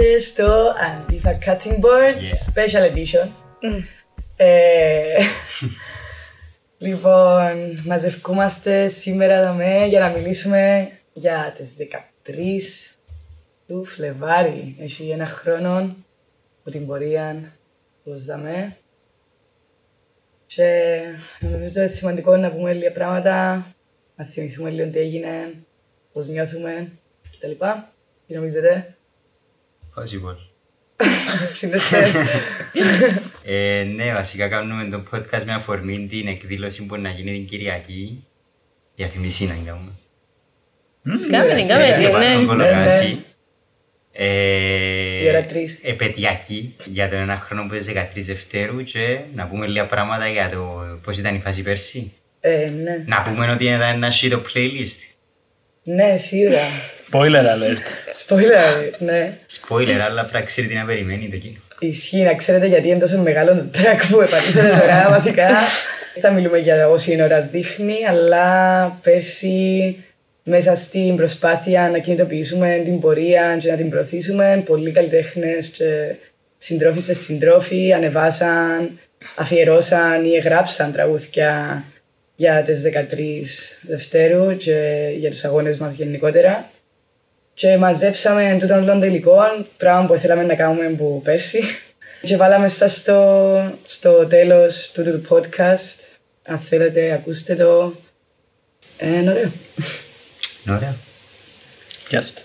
Καλώς ήρθατε στο Antifa Cutting Board Yeah. Special Edition. Ε, λοιπόν, μαζευκούμαστε σήμερα εδώ για να μιλήσουμε για τις 13 του Φλεβάρι. Έχει ένα χρόνο που την πορεία τους δαμε. Και νομίζω ότι είναι σημαντικό να πούμε λίγα πράγματα, να θυμηθούμε λίγο τι έγινε, πώς νιώθουμε κτλ. Τι νομίζετε, Possible. ψήνεστε. Ε, ναι, βασικά κάνουμε το podcast με αφορμή την εκδήλωση που να γίνει την Κυριακή. Διαφημισή να κάνουμε. Κάμε, κάμε, Ε, ναι. στον ναι. Κολοκάσι. Ε, Η ώρα τρεις. επαιτειακή για τον ένα χρόνο που είναι 13 Δευτέρου και να πούμε λίγα πράγματα για το πώς ήταν η φάση πέρσι. Ε, ναι. Να πούμε ότι ήταν ένα shit playlist. Ναι, σίγουρα. Spoiler alert. Spoiler, ναι. Spoiler, αλλά πρέπει να ξέρει τι να περιμένει το κοινό. Ισχύει να ξέρετε γιατί είναι τόσο μεγάλο το track που επατήσατε τώρα βασικά. Θα μιλούμε για όση η ώρα δείχνει, αλλά πέρσι μέσα στην προσπάθεια να κινητοποιήσουμε την πορεία και να την προωθήσουμε, πολλοί καλλιτέχνες και συντρόφισσες συντρόφοι ανεβάσαν, αφιερώσαν ή εγγράψαν τραγούδια για τις 13 Δευτέρου και για τους αγώνες μας γενικότερα. Και μαζέψαμε τούτον όλων των υλικών, πράγμα που θέλαμε να κάνουμε από πέρσι. Και βάλαμε σας στο, στο τέλος του του podcast. Αν θέλετε, ακούστε το. Ε, είναι ωραίο. Είναι ωραίο. Just.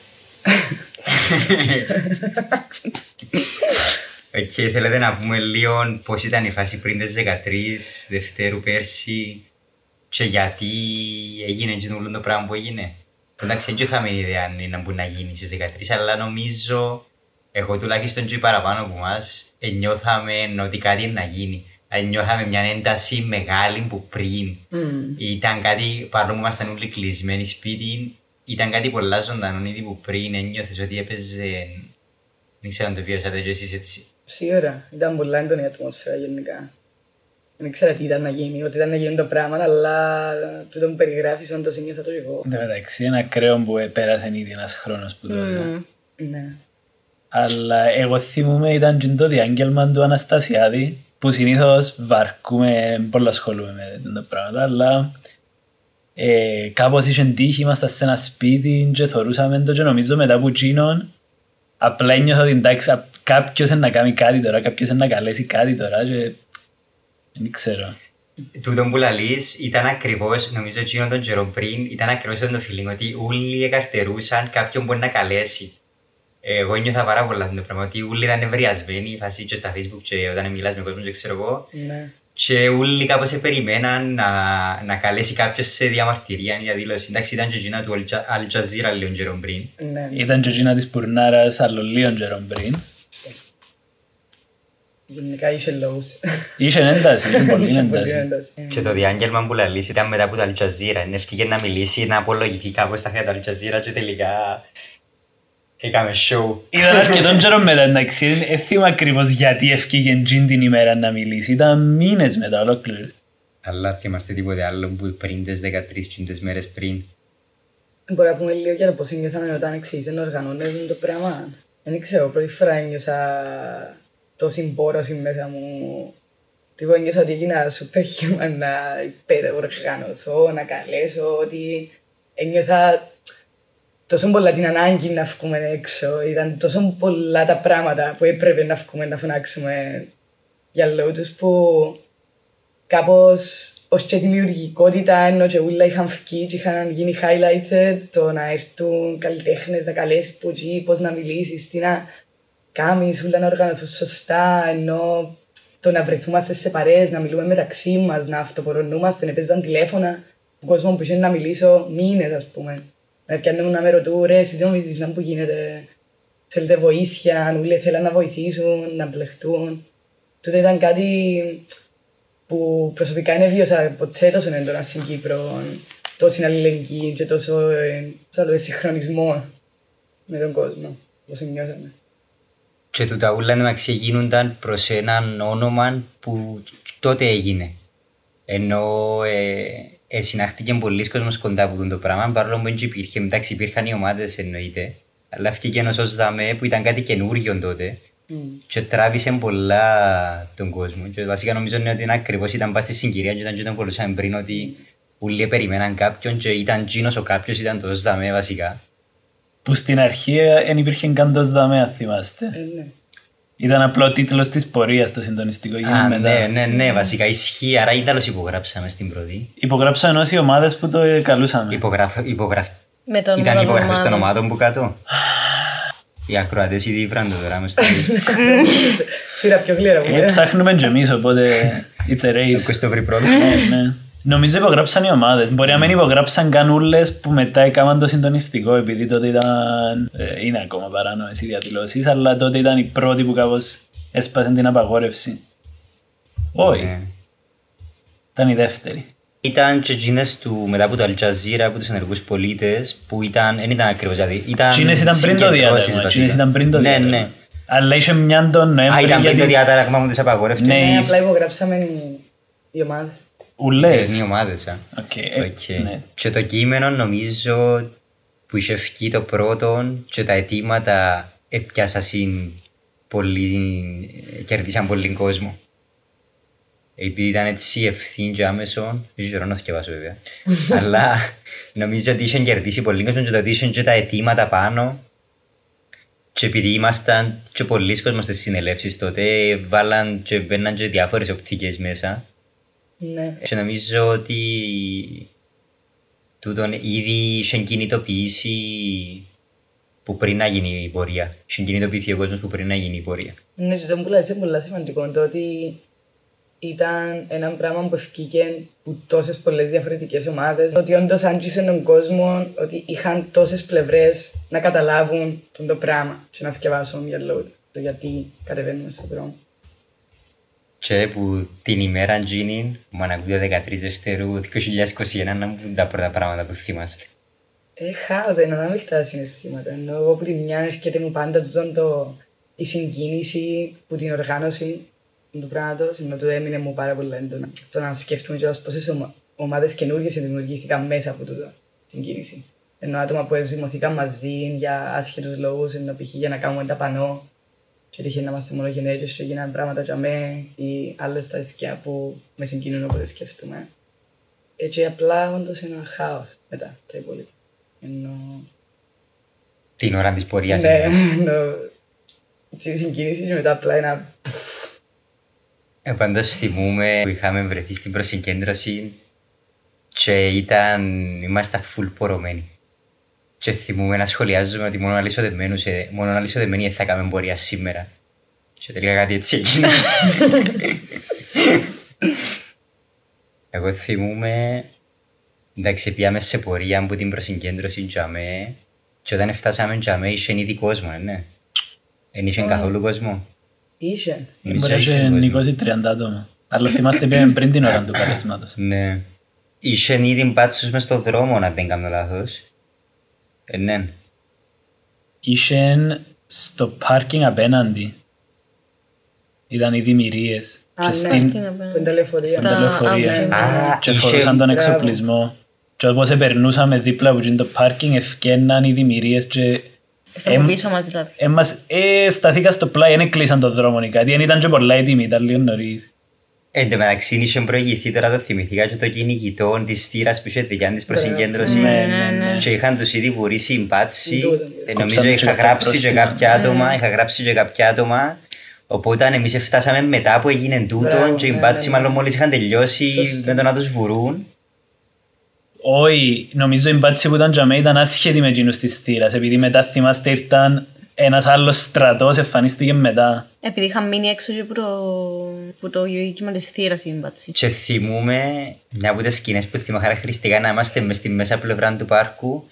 Οκ, θέλετε να πούμε λίγο πώς ήταν η φάση πριν τις 13 Δευτέρου πέρσι και γιατί έγινε και το όλο το πράγμα που έγινε. Που εντάξει, δεν είχαμε ιδέα αν είναι που να γίνει στις 13, αλλά νομίζω, εγώ τουλάχιστον και παραπάνω από εμάς, νιώθαμε ότι κάτι είναι να γίνει. Δηλαδή, Νιώθαμε μια ένταση μεγάλη που πριν. Ήταν κάτι, παρόλο που ήμασταν όλοι κλεισμένοι σπίτι, ήταν κάτι πολλά ζωντανό ήδη που πριν ένιωθες ότι έπαιζε... Δεν ξέρω αν το βιώσατε και εσείς έτσι. Σίγουρα. Ήταν πολλά έντονη η ατμόσφαιρα γενικά. Δεν ήξερα τι ήταν να γίνει, ότι ήταν να γίνει το πράγμα, αλλά τούτο μου περιγράφεις όντως ένιωθα το εγώ. Εν τω μεταξύ, είναι ακραίο που πέρασε ήδη ένας χρόνος που το είδα. Ναι. Αλλά εγώ θυμούμαι ήταν και το διάγγελμα του Αναστασιάδη που συνήθως βαρκούμε, πολλά ασχολούμαι με το πράγμα, αλλά ε, κάπως είχε τύχη, ήμασταν σε ένα σπίτι και θωρούσαμε το και νομίζω μετά που εκείνον απλά ένιωθα ότι εντάξει α- κάποιος είναι να κάνει κάτι τώρα, κάποιος είναι να καλέσει κάτι τώρα και δεν ξέρω. Τούτο που λαλείς ήταν ακριβώς, νομίζω εκείνον τον καιρό πριν, ήταν ακριβώς το feeling ότι όλοι εκαρτερούσαν κάποιον μπορεί να καλέσει. Εγώ νιώθα πάρα πολλά αυτό το πράγμα, ότι όλοι ήταν ευριασμένοι, φάση και στα facebook και όταν μιλάς με κόσμο και ξέρω εγώ. Ναι. Και όλοι κάπως σε περιμέναν να, να καλέσει κάποιος σε διαμαρτυρία ή διαδήλωση. Εντάξει, ήταν και εκείνα του Al Al Jazeera λίγο καιρό πριν. Ναι. Ήταν και εκείνα της Πουρνάρας άλλο λίγο καιρό πριν. Γενικά είχε λόγους. Είχε ένταση, είχε πολύ Είχε πολύ ένταση. ένταση. Και το διάγγελμα που λαλείς ήταν μετά από το Al Jazeera. Είναι ευκήγε να μιλήσει, να απολογηθεί κάπως στα χέρια του Al Jazeera και τελικά έκαμε show. Ήταν αρκετόν καιρό μετά, εντάξει, δεν θυμάμαι ακριβώς γιατί ευκήγε τζιν την ημέρα να μιλήσει. Ήταν μήνες μετά ολόκληρο. Αλλά θυμάστε τίποτε άλλο που πριν τις 13 πίντες μέρες πριν. Μπορεί να πούμε λίγο για το πώς νιώθαμε όταν εξήγησε να οργανώνουν το πράγμα. Δεν ξέρω, πρώτη φορά ένιωσα τόση μπόρωση μέσα μου. Τύπο ένιωσα ότι έγινα super human να υπεροργανωθώ, να καλέσω, ότι ένιωθα τόσο πολλά την ανάγκη να βγούμε έξω. Ήταν τόσο πολλά τα πράγματα που έπρεπε να βγούμε να φωνάξουμε για λόγους που κάπως ως και δημιουργικότητα ενώ και όλα είχαν βγει και είχαν γίνει highlighted το να έρθουν καλλιτέχνες να καλέσεις που εκεί, πώς να μιλήσεις, τι να κάνεις, όλα να οργανωθούν σωστά ενώ το να βρεθούμαστε σε παρέες, να μιλούμε μεταξύ μας, να αυτοπορωνούμαστε, να παίζαν τηλέφωνα ο κόσμο που είχε να μιλήσω μήνες ας πούμε. Να πιάνουν να με ρωτούν ρε, εσύ τι νομίζεις να που γίνεται, θέλετε βοήθεια, αν όλοι θέλαν να βοηθήσουν, να μπλεχτούν. Τούτο ήταν κάτι που προσωπικά δεν βίωσα ποτέ τόσο έντονα στην Κύπρο. Τόση αλληλεγγύη και τόσο ε, άλλο συγχρονισμό με τον κόσμο. Πώς νιώθαμε. Και τούτα ούλα εντωμεταξύ γίνονταν προς έναν όνομα που τότε έγινε. Ενώ ε, ε, συνάχτηκε πολλοί κόσμος κοντά από τον το πράγμα, παρόλο που δεν υπήρχε. Εντάξει, υπήρχαν οι ομάδες εννοείται, Αλλά έφυγε ένας ως δαμέ που ήταν κάτι καινούργιο τότε και τράβησε πολλά τον κόσμο. Και βασικά νομίζω είναι ότι είναι ακριβώς ήταν πας στη συγκυρία και ήταν και όταν πολλούσαμε πριν ότι όλοι περιμέναν κάποιον και ήταν τζίνος ο κάποιος ήταν το ως δαμέ βασικά. Που στην αρχή δεν υπήρχε καν το ΣΔΑΜΕ, αν θυμάστε. Ε, ναι. Ήταν απλό τίτλος της πορείας το συντονιστικό. γίνει Α, μετά. ναι, ναι, ναι, βασικά ισχύει. Άρα ήταλος υπογράψαμε στην πρώτη. Υπογράψαν όσοι ομάδες που το καλούσαμε. Υπογράφ, υπογραφ... Με τον Ήταν όνομα των υπογραφές των ομάδων. ομάδων που κάτω. Οι ακροατές ήδη ήβραν το τώρα μες στο Σειρά πιο γλύρα μου. Ε, ε. ψάχνουμε και εμείς, οπότε it's a race. Ποιος το βρει πρώτος. Ναι, ναι. Νομίζω υπογράψαν οι ομάδες. Μπορεί να μην υπογράψαν καν ούλες που μετά έκαναν το συντονιστικό, επειδή τότε ήταν. ε, είναι ακόμα παράνομες οι διαδηλώσεις, αλλά τότε ήταν οι πρώτοι που κάπως έσπασαν την απαγόρευση. Όχι, Ναι. ήταν η δεύτερη. Ήταν και εκείνες του, μετά από το Al Jazeera, από τους ενεργούς πολίτες, που ήταν, δεν ήταν ακριβώς, δηλαδή, ήταν Τζείνες ήταν πριν το συγκεντρώσεις, διάταγμα. βασικά. Τζείνες ήταν πριν το Ναι, διάταγμα. ναι. Αλλά είχε μια τον Α, Νοέμβρη ήταν πριν το γιατί διάταγμα που τις απαγόρευκε. Ναι. Ναι, απλά υπογράψαμε οι- οι ομάδες. Ούλες. Είναι οι ομάδες, α. Οκ, ε, Οκ. ναι. Και το κείμενο νομίζω που είχε βγει το πρώτο και τα αιτήματα έπιασαν πολύ, κερδίσαν πολύ κόσμο. Επειδή ήταν έτσι ευθύν και άμεσο, δεν ξέρω να θυκευάσω βέβαια. Αλλά νομίζω ότι είχαν κερδίσει πολύ κόσμο και το ότι είχαν και τα αιτήματα πάνω. Και επειδή ήμασταν και πολλοί κόσμος στις συνελεύσεις τότε, βάλαν και μπαίναν και διάφορες οπτικές μέσα. Ναι. Και νομίζω ότι τούτον ήδη είχε κινητοποιήσει που πριν να γίνει η πορεία. Είχε κινητοποιηθεί ο κόσμος που πριν να γίνει η πορεία. Ναι, και το που λέτε είναι πολύ σημαντικό το ότι ήταν ένα πράγμα που ευκήκε από τόσες πολλές διαφορετικές ομάδες. Ότι όντως άντζησε τον κόσμο, ότι είχαν τόσες πλευρές να καταλάβουν τον το πράγμα και να σκεφάσουν για λόγω το γιατί κατεβαίνουμε στον δρόμο. Και που την ημέρα εκείνη, που με ακούγεται 13 Δευτέρου 2021, να μου πούν τα πρώτα πράγματα που θυμάστε. Ε, χάος, είναι ανάμεικτα τα συναισθήματα. Ενώ εγώ που τη μια έρχεται μου πάντα τούτον το, η συγκίνηση που την οργάνωση του πράγματος, ενώ του έμεινε μου πάρα πολύ έντονα. Το να σκεφτούμε κιόλας πόσες ομα, ομάδες καινούργιες δημιουργήθηκαν μέσα από τούτο την κίνηση. Ενώ άτομα που ευζημωθήκαν μαζί για άσχετους λόγους, ενώ π.χ. για να κάνουμε τα πανό και τύχε να είμαστε μόνο γενέγες και γίνανε πράγματα για μέ ή άλλες τα ηθικιά που με συγκινούν όποτε σκέφτομαι. Έτσι απλά όντως είναι ένα χάος μετά τα υπόλοιπα. Ενώ... Την ώρα της πορείας. Ναι, εννοώ. ενώ... Και η συγκίνηση και μετά απλά ένα... Ε, πάντως θυμούμε που είχαμε βρεθεί στην προσυγκέντρωση και ήταν, ήμασταν full πορωμένοι. Και θυμούμε να σχολιάζουμε ότι μόνο αλυσοδεμένους, ε, μόνο αλυσοδεμένοι δεν θα κάνουμε πορεία σήμερα. Και τελικά κάτι έτσι έγινε. Εγώ θυμούμαι, εντάξει, πήγαμε σε πορεία από την προσυγκέντρωση τζαμέ και όταν φτάσαμε τζαμέ είχε ήδη κόσμο, ε, ναι. Δεν είχε καθόλου κόσμο. Είχε. Νομίζω Μπορεί να είχε είχε κόσμο. νικώσει 30 άτομα. Αλλά θυμάστε πήγαμε πριν την ώρα του καλέσματος. Ναι. Είχε ήδη μπάτσους μες στον δρόμο, αν δεν κάνω λάθος. Ε, ναι. Είχε στο πάρκινγκ απέναντι. Ήταν οι δημιουργίες. Α, Και ναι. στην Τι να πω. Στην τηλεφορία. στην Στα- τελεφορία. α, ναι. Α, Και είχε- φορούσαν τον Μπράβο. εξοπλισμό. Και όπως περνούσαμε δίπλα από εκείνο το πάρκινγκ, ευκέναν οι δημιουργίες και... Στα Εμ- από πίσω μας δηλαδή. Έμας, ε, σταθήκα στο πλάι, δεν κλείσαν τον δρόμο ή κάτι. Δεν ήταν και πολλά έτοιμοι, ήταν λίγο νωρίς. Εν τω μεταξύ είχε προηγηθεί, τώρα το θυμηθήκα και το κυνηγητό της θύρας που είχε δικιά της προσυγκέντρωση. Ναι, ναι, ναι. Και είχαν τους ήδη βουρήσει μπάτσι. Τούτο. Ε, Κόψαν Νομίζω τους είχα και γράψει και πρόστιμα. κάποια άτομα, είχα γράψει και κάποια άτομα. Οπότε εμείς φτάσαμε μετά που έγινε τούτο Μπράβο, και οι ναι, μπάτσι ναι, ναι. μάλλον μόλις είχαν τελειώσει Σωστό. με το να τους βουρούν. Όχι, νομίζω η μπάτση που ήταν για μένα ήταν άσχετη με εκείνους της θύρας, επειδή μετά θυμάστε ήρθαν ένας άλλος στρατός, εμφανίστηκε μετά. Επειδή είχαν μείνει έξω και που το, που το κύμα της θύρας η μπάτσι. Και θυμούμε μια από τις σκηνές που θυμώ χαρακτηριστικά να είμαστε μες στη μέσα πλευρά του πάρκου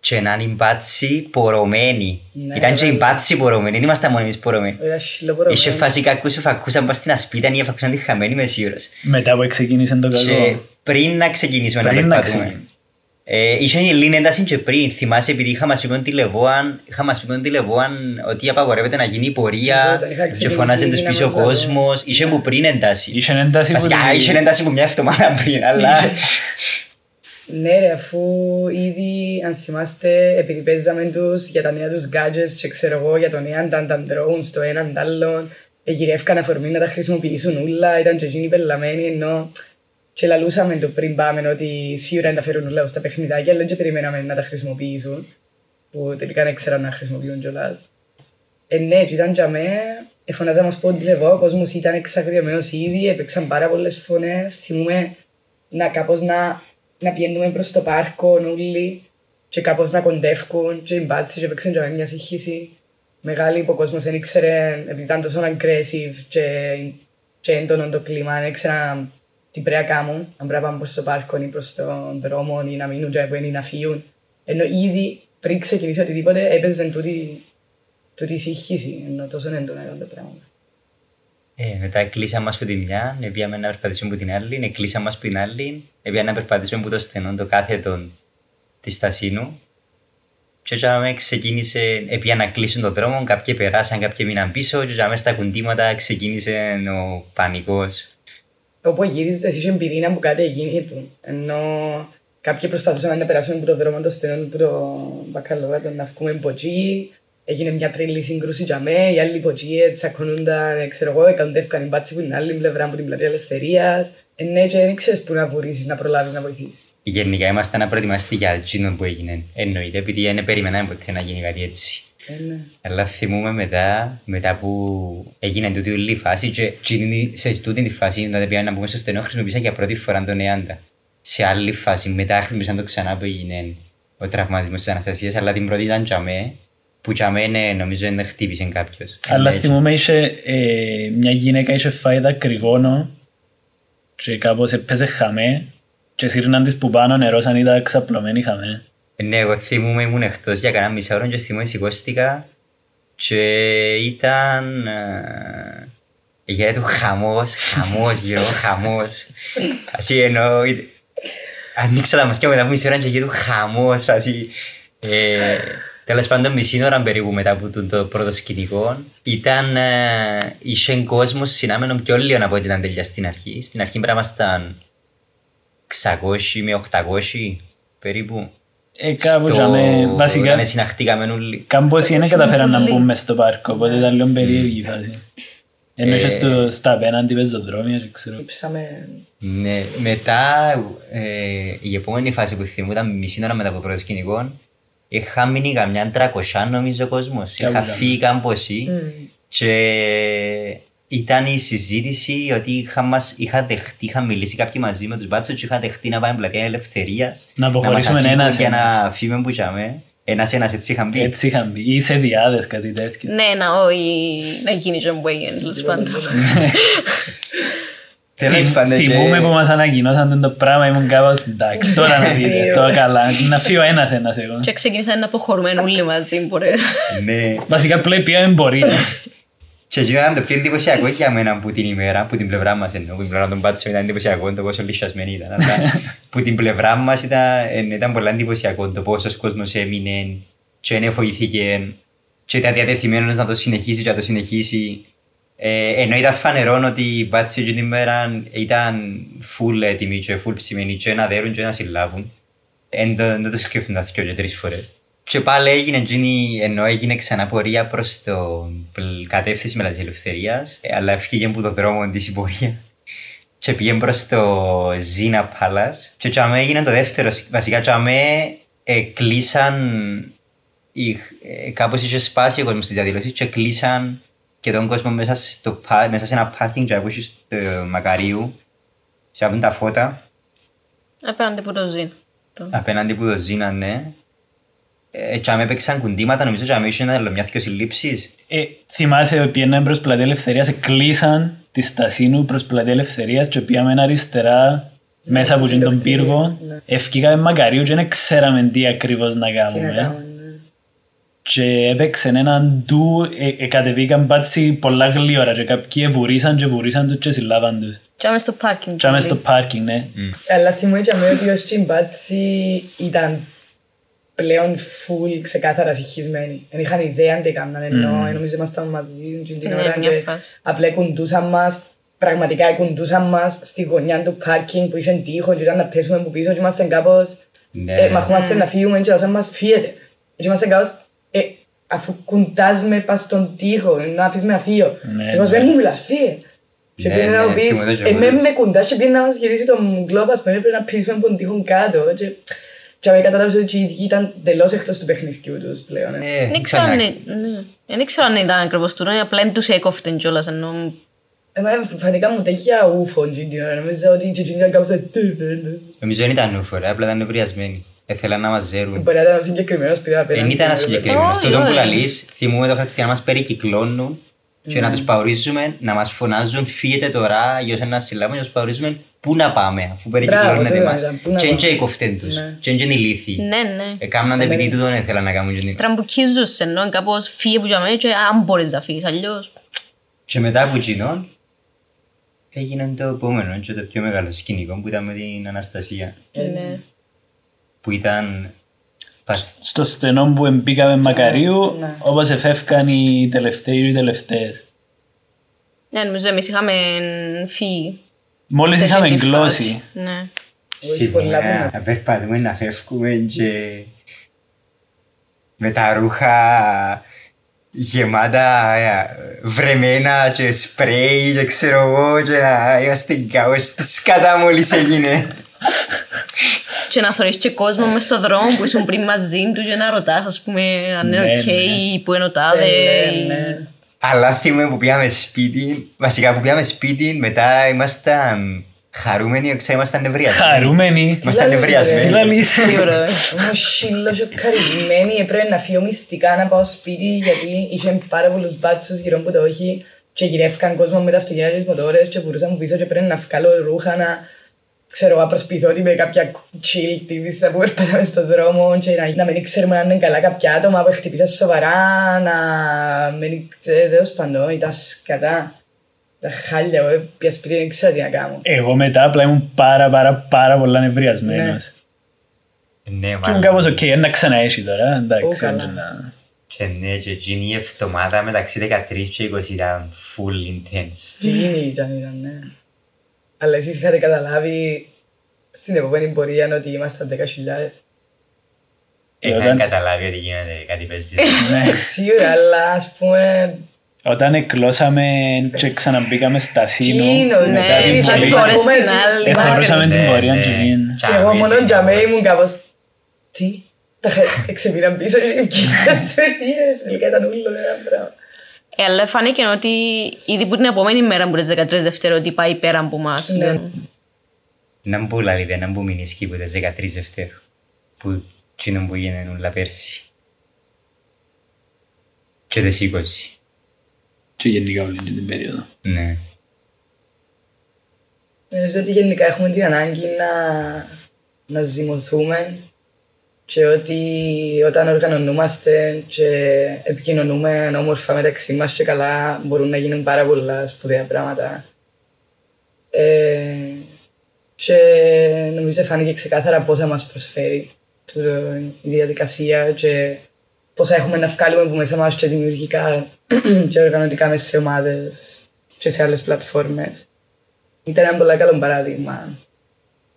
και να είναι η μπάτσι πορωμένη. Ναι, Ήταν και η βέβαια. μπάτσι πορωμένη, δεν ήμασταν μόνοι εμείς πορωμένοι. Era xiloporo. Είχε φάσει κακούς που φακούσαν πας στην ασπίτα ή φακούσαν τη χαμένη με σίγουρος. Μετά που ξεκίνησε το Και κακό. πριν να ξεκινήσουμε να Πριν να περπατούμε. Ξεκινήσουμε. Ε, είχε η Ελλήνη ένταση και πριν. Θυμάσαι επειδή είχα μας πει τον τηλεβόαν, είχα μας πει τον τηλεβόαν ότι απαγορεύεται να γίνει η πορεία Όταν είχα και ξεκινήσει φωνάζε τους να πίσω ο μας δω. κόσμος. Είχε που πριν ένταση. Είχε ένταση που... Βασικά είχε ένταση που μια εβδομάδα πριν, αλλά... Ναι ρε, αφού ήδη, αν θυμάστε, επειδή παίζαμε τους για τα νέα τους gadgets και ξέρω εγώ για το νέα τα, τα drones, το έναν τ' άλλον, εγυρεύκαν αφορμή να τα χρησιμοποιήσουν όλα, ήταν και εκείνοι πελαμένοι, ενώ και λαλούσαμε το πριν πάμε ότι σίγουρα να τα φέρουν όλα στα παιχνιδάκια, αλλά και περιμέναμε να τα χρησιμοποιήσουν, που τελικά δεν ξέραν να χρησιμοποιούν κιόλας. Ε, ναι, και ήταν για μέ, εφωνάζα μας πω τηλεβό, ο κόσμος ήταν εξαγριωμένος ήδη, έπαιξαν πάρα πολλές φωνές, θυμούμε να κάπως να, να πηγαίνουμε προς το πάρκο όλοι και κάπως να κοντεύκουν και οι μπάτσοι και έπαιξαν για μέ μια συγχύση μεγάλη που ο κόσμος δεν ήξερε, επειδή ήταν τόσο aggressive και, και έντονο το κλίμα, δεν ήξεραν τι πρέπει να κάνουν, αν πρέπει να πάνε προς το πάρκο ή προς τον δρόμο ή να μείνουν και ή να φύγουν. Ενώ ήδη πριν ξεκινήσει οτιδήποτε έπαιζε τούτη, τούτη συγχύση, ενώ τόσο έντονα ήταν τα πράγματα. Ε, μετά κλείσαμε μας από τη μια, πήγαμε να περπατήσουμε από την άλλη, κλείσαμε μας από την άλλη, πήγαμε να περπατήσουμε από το στενό, το κάθετο της Στασίνου. Και όταν ξεκίνησε, επειδή να κλείσουν τον δρόμο, κάποιοι περάσαν, κάποιοι μείναν πίσω και όταν στα κουντήματα ξεκίνησε ο πανικός. Όπου γύριζες είχε πυρήνα που κάτι έγινε του. Ενώ κάποιοι προσπαθούσαν να περάσουν από τον δρόμο το στενό από το μπακαλόγατο να βγούμε από εκεί. Έγινε μια τρελή σύγκρουση για μέ, οι άλλοι από εκεί τσακωνούνταν, ξέρω εγώ, εκαντεύκαν οι μπάτσι που είναι άλλη πλευρά από την πλατεία ελευθερίας. Ε, ναι, και δεν ξέρεις πού να βουρήσεις, να προλάβεις να βοηθήσεις. Γενικά ήμασταν να προετοιμαστεί για εκείνο που έγινε. Εννοείται, επειδή δεν περιμέναμε ποτέ να γίνει κάτι έτσι. Ε, ναι. Αλλά θυμούμε μετά, μετά που έγινε τούτη όλη η φάση και, και σε τούτη τη φάση όταν πήγαμε να μπούμε στο στενό χρησιμοποίησα για πρώτη φορά τον Εάντα. Σε άλλη φάση, μετά χρησιμοποίησαν το ξανά που έγινε ο τραυματισμός της Αναστασίας, αλλά την πρώτη ήταν τζαμέ, που τζαμέ ναι, νομίζω δεν χτύπησε κάποιος. Αλλά Έτσι. θυμούμαι είχε, ε, μια γυναίκα είχε φάει δακρυγόνο και κάπως έπαιζε χαμέ και σύρναν της που πάνω νερός σαν ήταν ξαπλωμένη χαμέ. Ναι, εγώ θυμούμαι ήμουν εκτός για κανένα μισά ώρα και θυμούμαι σηκώστηκα και ήταν... ε, Για του χαμός, χαμός, γύρω, χαμός. Ασύ εννοώ, ε, ανοίξα τα μάτια μετά από μισή ώρα και γύρω χαμός, ασύ... Ε, Τέλος πάντων, μισή ώρα περίπου μετά από το, το πρώτο σκηνικό, ήταν, ε, είχε κόσμος συνάμενο πιο λίγο από ό,τι ήταν τελειά στην αρχή. Στην αρχή πρέπει να ήμασταν 600 με 800 περίπου. Ε, κάπου Στο- τζαμε, βασικά Όταν συναχτήκαμε όλοι. κάμποσοι δεν καταφέραν να Πολύ. μπουν μες στο πάρκο, οπότε ήταν λίγο περίεργη η φάση. Ενώ Ε, είχε στο- στα απέναντι πεζοδρόμια, δεν ξέρω. Ήψαμε Ναι, μετά ε, η επόμενη φάση που θυμούμαι ήταν μισή ώρα μετά από το πρώτο σκηνικό. Είχα μείνει καμιά τρακοσιά νομίζω κόσμος. Κάπου Είχα ήταν. φύγει κάμποσοι και ήταν η συζήτηση ότι είχα, μας, είχα δεχτεί, είχα μιλήσει κάποιοι μαζί με τους μπάτσους και είχα δεχτεί να πάμε πλατεία ελευθερίας. Να αποχωρήσουμε μας αφήγουν ένας Για ένας. να φύγουμε που είχαμε. Ένας ένας έτσι είχαν πει. Έτσι είχαν πει, ή σε διάδες κάτι τέτοιο. Ναι, να όχι να γίνει και μου έγινε, τέλος πάντων. Τέλος Θυμ- πάντων, Θυμούμε και- που μας ανακοινώσαν το πράγμα, ήμουν κάπως εντάξει, τώρα να δείτε, Σίγουρα. τώρα καλά, να φύγω ένας ένας εγώ. Και ξεκίνησαν να αποχωρούμε όλοι μαζί, μπορεί. Ναι. Βασικά πλέον πήγαμε πορεία. Και εκείνο ήταν το πιο εντυπωσιακό για μένα που την ημέρα, που την πλευρά μας εννοώ, που την πλευρά των πάτσων ήταν εντυπωσιακό το πόσο λυσιασμένοι ήταν. Αλλά που την πλευρά μας ήταν, ε, ήταν πολύ εντυπωσιακό το πόσος κόσμος έμεινε και δεν φοβηθήκε και ήταν διατεθειμένος να το συνεχίσει και να το συνεχίσει. Ε, ενώ ήταν φανερό ότι οι μπάτσοι εκείνη την μέρα ήταν full έτοιμοι και full ψημένοι και να δέρουν και να συλλάβουν. Εν το, δεν το σκέφτονταν δυο και τρεις φορές. Και πάλι έγινε εκείνη, ενώ έγινε ξανά πορεία προς το πλ- κατεύθυνση με της ελευθερίας, ε, αλλά έφυγε από το δρόμο της η πορεία. Και πήγε προς το Zina Palace. Και τσάμε έγινε το δεύτερο, σκ- βασικά τσάμε ε, κλείσαν, οι, ε, κάπως είχε σπάσει ο κόσμος στις διαδηλώσεις και κλείσαν και τον κόσμο μέσα, στο, πα- μέσα σε ένα πάρκινγκ και ακούσεις στο Μακαρίου, σε απ' τα φώτα. Απέναντι που το ζήν. Απέναντι που το ζήναν, ναι. Ε, και αν έπαιξαν κουντήματα, νομίζω ότι αν είχε άλλο μια δυο συλλήψεις. Ε, θυμάσαι ότι πήγαιναν προς πλατεία ελευθερίας, κλείσαν τη Στασίνου προς πλατεία ελευθερίας και πήγαμε αριστερά μέσα από εκείνον τον κτίριο, πύργο. ναι. Ευκήκαμε μακαρίου και δεν ξέραμε τι ακριβώς να τι να κάνουμε. κάνουμε. ναι. Και έπαιξε έναν ντου, ε, ε, κατεβήκαν πάτσι πολλά γλύωρα και κάποιοι βουρήσαν και βουρήσαν τους και συλλάβαν τους. Και άμες στο πάρκινγκ. Και άμες στο πάρκινγκ, ναι. Αλλά θυμούμαι και αμέ ότι ο Τσιμπάτσι ήταν πλέον full ξεκάθαρα συγχυσμένοι. Δεν είχαν ιδέα αν τι έκαναν, ενώ mm. νομίζω ήμασταν μαζί την την Ναι, ώρα μια και φάση. απλά κουντούσαν μας πραγματικά κουντούσαν μας στη γωνιά του πάρκινγκ που είχε τείχο και ήταν να πέσουμε από πίσω και ήμασταν κάπως Ναι. ε, μαχούμαστε να φύγουμε και όσο μας φύγετε. Και ήμασταν κάπως ε, αφού κουντάς με πας στον τείχο, να αφήσεις με να φύγω. Ναι, Και εγώ ναι. δεν μου μιλάς, φύγε. Και Ναι, πήγαινε ναι, να μου πεις, θυμάμαι το και ε, με εγώ. με κουντάς και πήγαινε να μας γυρίσει τον γκλόπ, ας πούμε, πρέπει να πείσουμε από τον τείχο κάτω. Και και αμέσως κατάλαβες ότι οι ίδιοι ήταν τελώς εκτός του παιχνισκιού τους πλέον. ε. Ε, Δεν ξέρω αν ξανά- είναι- ναι. Δεν ήξερα αν ήταν ακριβώς τούτο, απλά δεν τους έκοφτεν κιόλας ενώ... Εμένα φανήκα μου τέτοια ούφο την ώρα, νομίζω ότι η Τσιτσίνη ήταν κάπως «Ε, Νομίζω δεν ήταν ούφορα, απλά ήταν νευριασμένοι. Έθελαν να μας ζέρουν. Μπορεί να ήταν συγκεκριμένος πήρε απέναντι. Δεν ήταν ένα συγκεκριμένος. Όχι, Στο τον που όχι. λαλείς, θυμούμε το χαρτί να μας περικυκλώνουν και να τους παορίζουμε, να μας φωνάζουν φύγετε τώρα, για να συλλάβουν και να τους παορίζουμε πού να πάμε, αφού περικυκλώνετε τούτο μας. ήταν, πού να Και πάμε. είναι και οι κοφτέν τους, Ναι. και είναι και οι λύθοι. Ναι, ναι. Έκαναν επειδή τούτον ήθελαν να κάνουν. και την- Τραμπουκίζουσαι ενώ κάπως φύγε που για μένα και αν μπορείς να φύγεις αλλιώς. Και μετά από εκείνον, έγινε το επόμενο και το πιο μεγάλο σκηνικό που ήταν με την Αναστασία. Ναι. Που ήταν... πας- Στο στενό που μπήκαμε Μακαρίου, Ναι. όπως εφεύκαν οι τελευταίοι ή οι τελευταίες. Ναι, νομίζω εμείς είχαμε φύγει. Μόλις σε είχαμε αυτή τη γλώσει. φάση. Ναι. Όχι πολλά που Να περπατούμε να φεύγουμε και με τα ρούχα γεμάτα ε, βρεμένα και σπρέι και ξέρω εγώ και να είμαστε κάπως σκατά μόλις έγινε. Και να θωρείς και κόσμο μες στο δρόμο που ήσουν πριν μαζί του και να ρωτάς ας πούμε αν είναι Ναι, οκ ναι. που είναι ο τάδε. Ναι, ή- ναι. Αλλά θυμούμε που πήγαμε σπίτι, βασικά που πήγαμε σπίτι μετά ήμασταν χαρούμενοι, ξέρω ήμασταν νευριασμένοι. Χαρούμενοι. Ήμασταν Τι λαλείς, νευριασμένοι. Τι λαλείς. Σίγουρα. Ήμουν σύλλο σοκαρισμένη, έπρεπε να φύγω μυστικά να πάω σπίτι γιατί είχε πάρα πολλούς μπάτσους γύρω από το όχι και γυρεύκαν κόσμο με τα αυτοκίνητα και τις μοτόρες και μπορούσα μου πίσω και πρέπει να βγάλω ρούχα να ξέρω, να προσποιηθώ ότι είμαι κάποια chill τύπισσα που περπατάμε στον δρόμο και να, να μην ξέρουμε αν είναι καλά κάποια άτομα που χτυπήσαν σοβαρά, να μην ξέρω, τέλος πάντων, ήταν σκατά. Τα χάλια, εγώ πια σπίτι δεν ξέρω τι να κάνω. Εγώ μετά απλά ήμουν πάρα πάρα πάρα πολλά νευριασμένος. Ναι, Και ήμουν μάλλον. κάπως οκ, να ξαναέχει τώρα, Ω, εντάξει. καλά. δεν να- Και ναι, και εκείνη η εβδομάδα μεταξύ 13 και 20 ήταν full intense. Τι είναι ήταν, ήταν, ναι. Αλλά εσείς είχατε καταλάβει στην επόμενη πορεία ότι ήμασταν 10.000. Ε, Είχαν όταν- καταλάβει ότι γίνεται κάτι παίζεις. ναι. Σίγουρα, αλλά ας πούμε... Όταν εκλώσαμε και ξαναμπήκαμε στα Σίνου, Κίνο, Ναι, μετά την θα θα πολύ, πω- φορές πούμε- την άλλη. εχωρούσαμε την Ναι, πορεία ναι. και εκείνη. Και εγώ Τσάβες, μόνο για μέ κάπως. ήμουν κάπως... Τι, τα χα- εξεπήραν πίσω και κοιτάσαι τι είναι, τελικά ήταν όλο ένα πράγμα. Ε, αλλά φάνηκε ότι ήδη που την επόμενη μέρα που τις 13 Δευτέρα ότι πάει πέρα από εμάς. Ναι. Να μου λαλείτε, να μου μείνεις εκεί που τις 13 Δευτέρου. Που εκείνο που γίνεται όλα πέρσι. Και τις 20. Και γενικά όλη την περίοδο. Ναι. Νομίζω ότι γενικά έχουμε την ανάγκη να, να ζυμωθούμε και ότι όταν οργανωνούμαστε και επικοινωνούμε όμορφα μεταξύ μας και καλά μπορούν να γίνουν πάρα πολλά σπουδαία πράγματα. Ε, και νομίζω φάνηκε ξεκάθαρα πόσα μας προσφέρει τούτο η διαδικασία και πόσα έχουμε να βγάλουμε από μέσα μας και δημιουργικά και οργανωτικά μέσα σε ομάδες και σε άλλες πλατφόρμες. Ήταν ένα πολύ καλό παράδειγμα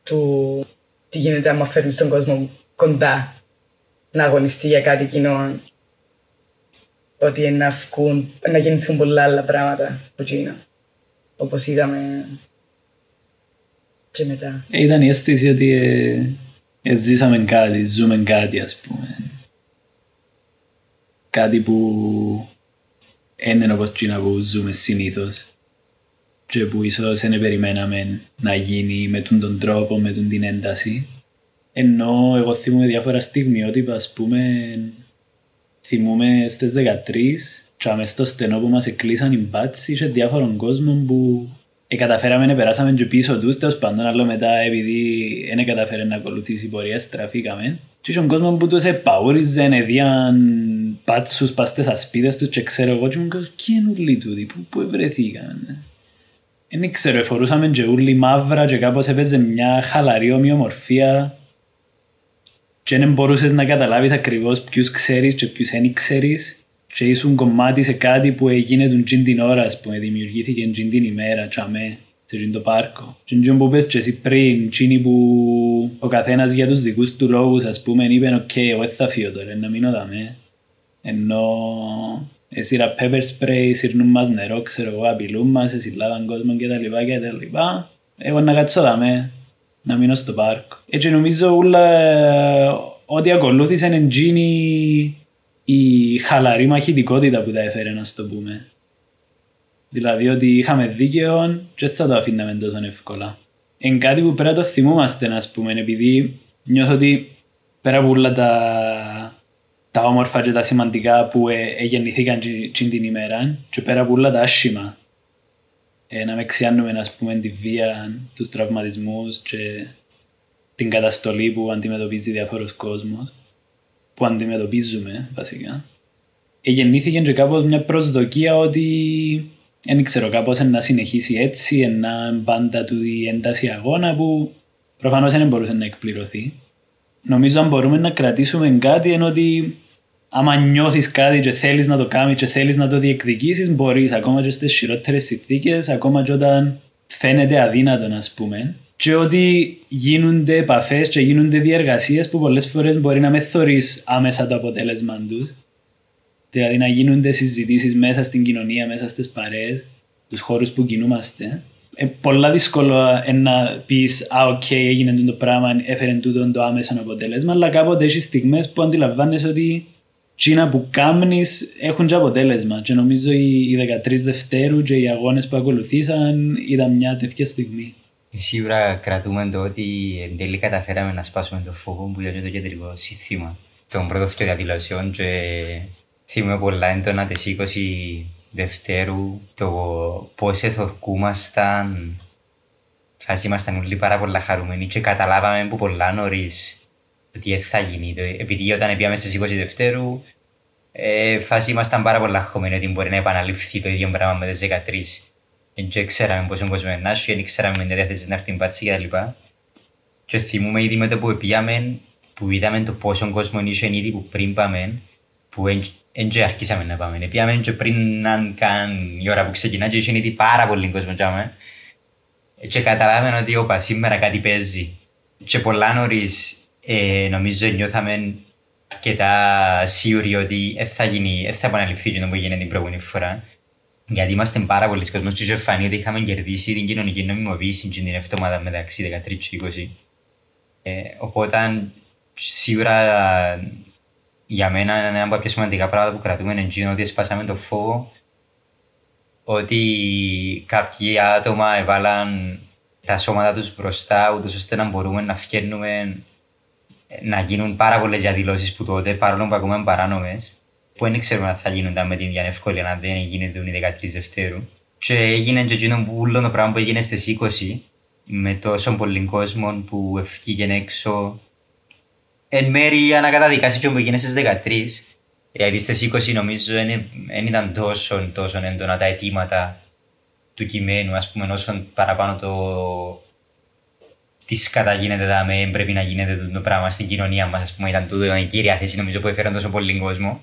του τι γίνεται άμα φέρνεις τον κόσμο κοντά να αγωνιστεί για κάτι κοινό. Ότι να, βγουν, να γεννηθούν πολλά άλλα πράγματα από εκείνο. Όπως είδαμε και μετά. Ε, Ήταν η αίσθηση ότι ε, ε, ζήσαμε κάτι, ζούμε κάτι ας πούμε. Κάτι που δεν είναι όπως εκείνα που ζούμε συνήθως και που ίσως δεν περιμέναμε να γίνει με τον, τον τρόπο, με τον την ένταση. Ενώ εγώ θυμούμαι διάφορα στιγμιότυπα, ας πούμε, θυμούμαι στις 13 και μες στο στενό που μας εκλείσαν οι μπάτσι είχε διάφορων κόσμων που ε, καταφέραμε να περάσαμε και πίσω τους, τέλος πάντων, αλλά μετά επειδή δεν καταφέρε να ακολουθήσει η πορεία, στραφήκαμε. Και είχε κόσμο που τους επαούριζαν, εδίαν πάτσους πας στις ασπίδες τους και ξέρω εγώ και μου λέω, «Κι είναι όλοι τούτοι, πού, πού βρεθήκαν». Δεν ξέρω, φορούσαμε και όλοι μαύρα και κάπως έπαιζε μια χαλαρή ομοιομορφία και δεν μπορούσες να καταλάβεις ακριβώς ποιους ξέρεις και ποιους δεν ξέρεις και ήσουν κομμάτι σε κάτι που έγινε τζείν την ώρα, ας πούμε, δημιουργήθηκε τζείν την ημέρα, τζαμέ, σε τζείν το πάρκο. Και τζείν που 'πες και εσύ πριν, τζείν που ο καθένας για τους δικούς του λόγους, ας πούμε, είπε, οκ, εγώ δεν θα φύγω τώρα, να μείνω δαμέ. Ενώ εσύραν pepper spray, σύρνουν μας νερό, ξέρω εγώ, απειλούν μας, εσυλάβαν κόσμο και τα λοιπά και τα λοιπά. Εγώ να κάτσω δαμέ, να μείνω στο πάρκο. Έτσι νομίζω ούλα ότι ακολούθησε εντζίνη η χαλαρή μαχητικότητα που τα έφερε, να το πούμε. Δηλαδή ότι είχαμε δίκαιο και δεν θα το αφήναμε τόσο εύκολα. Είναι κάτι που πρέπει να το θυμούμαστε, να πούμε, επειδή νιώθω ότι πέρα από όλα τα τα όμορφα και τα σημαντικά που ε, ε, γεννηθήκαν την ημέρα και πέρα από όλα τα άσχημα. Ε, να με ξιάνουμε ας πούμε τη βία, τους τραυματισμούς και την καταστολή που αντιμετωπίζει διάφορος κόσμος που αντιμετωπίζουμε βασικά. Ε, γεννήθηκε και κάπως μια προσδοκία ότι δεν ξέρω κάπως να συνεχίσει έτσι, ένα πάντα του η ένταση αγώνα που προφανώς δεν μπορούσε να εκπληρωθεί νομίζω αν μπορούμε να κρατήσουμε κάτι είναι ότι άμα νιώθεις κάτι και θέλεις να το κάνεις και θέλεις να το διεκδικήσεις μπορείς. Ακόμα και στις χειρότερες συνθήκες ακόμα και όταν φαίνεται αδύνατο να πούμε. Και ότι γίνονται επαφές και γίνονται διεργασίες που πολλές φορές μπορεί να μεν θωρείς άμεσα το αποτέλεσμα τους. Δηλαδή να γίνονται συζητήσεις μέσα στην κοινωνία, μέσα στις παρέες, τους χώρους που κινούμαστε. Ε, πολλά δύσκολο ε, να πεις «Α, οκ, έγινε το πράγμα, έφερε τούτο το άμεσο αποτέλεσμα», αλλά κάποτε έχεις στιγμές που αντιλαμβάνεσαι ότι τζείνα που κάμνεις έχουν και αποτέλεσμα. Και νομίζω οι, 13 Δευτέρου και οι αγώνες που ακολουθήσαν ήταν μια τέτοια στιγμή. Σίγουρα κρατούμε το ότι εν τέλει καταφέραμε να σπάσουμε το φόβο που ήταν το κεντρικό σύνθημα των πρώτων διαδηλώσεων και θυμούμε πολλά έντονα τις 20 Δευτέρου το πώς εθορκούμασταν. Φάση ήμασταν όλοι πάρα πολλά χαρούμενοι και καταλάβαμε που πολλά νωρίς ότι θα γίνει. Επειδή όταν πήγαμε στις 20 Δευτέρου ε, φάση ήμασταν πάρα πολλά χωμένοι ότι μπορεί να επαναληφθεί το ίδιο πράγμα με τις 13. Δεν ξέραμε πόσο κόσμος είναι νάσου, δεν ξέραμε με την διάθεση να έρθει μπάτσι και τα λοιπά. Και θυμούμε ήδη με το που πήγαμε, που είδαμε το πόσο κόσμο είχε ήδη που πριν πάμε, που δεν αρχίσαμε να πάμε. Πήγαμε και πριν να καν η ώρα που ξεκινά και είχε ήδη πάρα πολύ κόσμο τζάμε. Και καταλάβαμε ότι όπα, σήμερα κάτι παίζει. Και πολλά νωρίς ε, νομίζω νιώθαμε αρκετά σίγουροι ότι δεν θα, γίνει, θα επαναληφθεί και το που έγινε την προηγούμενη φορά. Γιατί είμαστε πάρα πολλοί κόσμος και φανεί ότι είχαμε κερδίσει την κοινωνική νομιμοποίηση την εβδομάδα μεταξύ 13 και 20. Ε, οπότε σίγουρα για μένα είναι ένα από τα πιο σημαντικά πράγματα που κρατούμε είναι ότι σπάσαμε το φόβο ότι κάποιοι άτομα έβαλαν τα σώματα τους μπροστά ούτως ώστε να μπορούμε να φτιάχνουμε να γίνουν πάρα πολλές διαδηλώσει που τότε, παρόλο που ακόμα είναι παράνομες, που δεν ξέρουμε αν θα γίνονταν με την ίδια ευκολία αν δεν γίνεται η 13 Δευτέρου. Και έγινε και εκείνο που όλο το πράγμα που έγινε στις 20, με τόσο πολύ κόσμο που ευκήγε έξω εν μέρει για να καταδικάσει και που έγινε στις 13. Γιατί στις 20 νομίζω δεν ήταν τόσο, τόσο έντονα τα αιτήματα του κειμένου, ας πούμε, όσο παραπάνω το τι σκατά γίνεται εδώ, με πρέπει να γίνεται το πράγμα στην κοινωνία μας, ας πούμε, ήταν τούτο η κύρια θέση νομίζω που έφεραν τόσο πολύ κόσμο.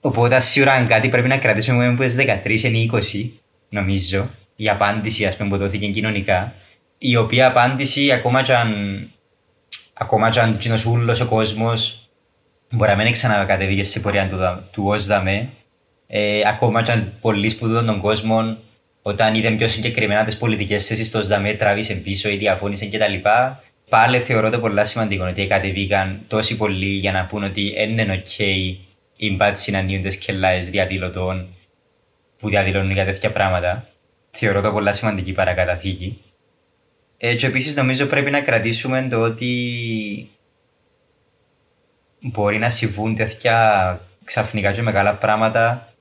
Οπότε σίγουρα αν κάτι πρέπει να κρατήσουμε από τις 13 είναι 20, νομίζω, η απάντηση ας πούμε που δόθηκε κοινωνικά, η οποία απάντηση ακόμα και αν ακόμα και αν κοινός ούλος ο κόσμος μπορεί να μην ξανακατεβεί σε πορεία του, του ως δαμέ, ε, ακόμα και αν πολλοί σπουδούν τον κόσμο όταν είδε πιο συγκεκριμένα τις πολιτικές θέσεις στο ΣΔΑΜΕ, τράβησε πίσω ή διαφώνησε κτλ. Πάλι θεωρώ το πολύ σημαντικό ότι κατεβήκαν τόσοι πολλοί για να πούν ότι δεν είναι OK οι μπάτσι να ανοίγουν τι κελάε διαδηλωτών που διαδηλώνουν για τέτοια πράγματα. Θεωρώ το πολύ σημαντική παρακαταθήκη. Ε, και επίσης νομίζω πρέπει να κρατήσουμε το ότι μπορεί να συμβούν τέτοια ξαφνικά και μεγάλα πράγματα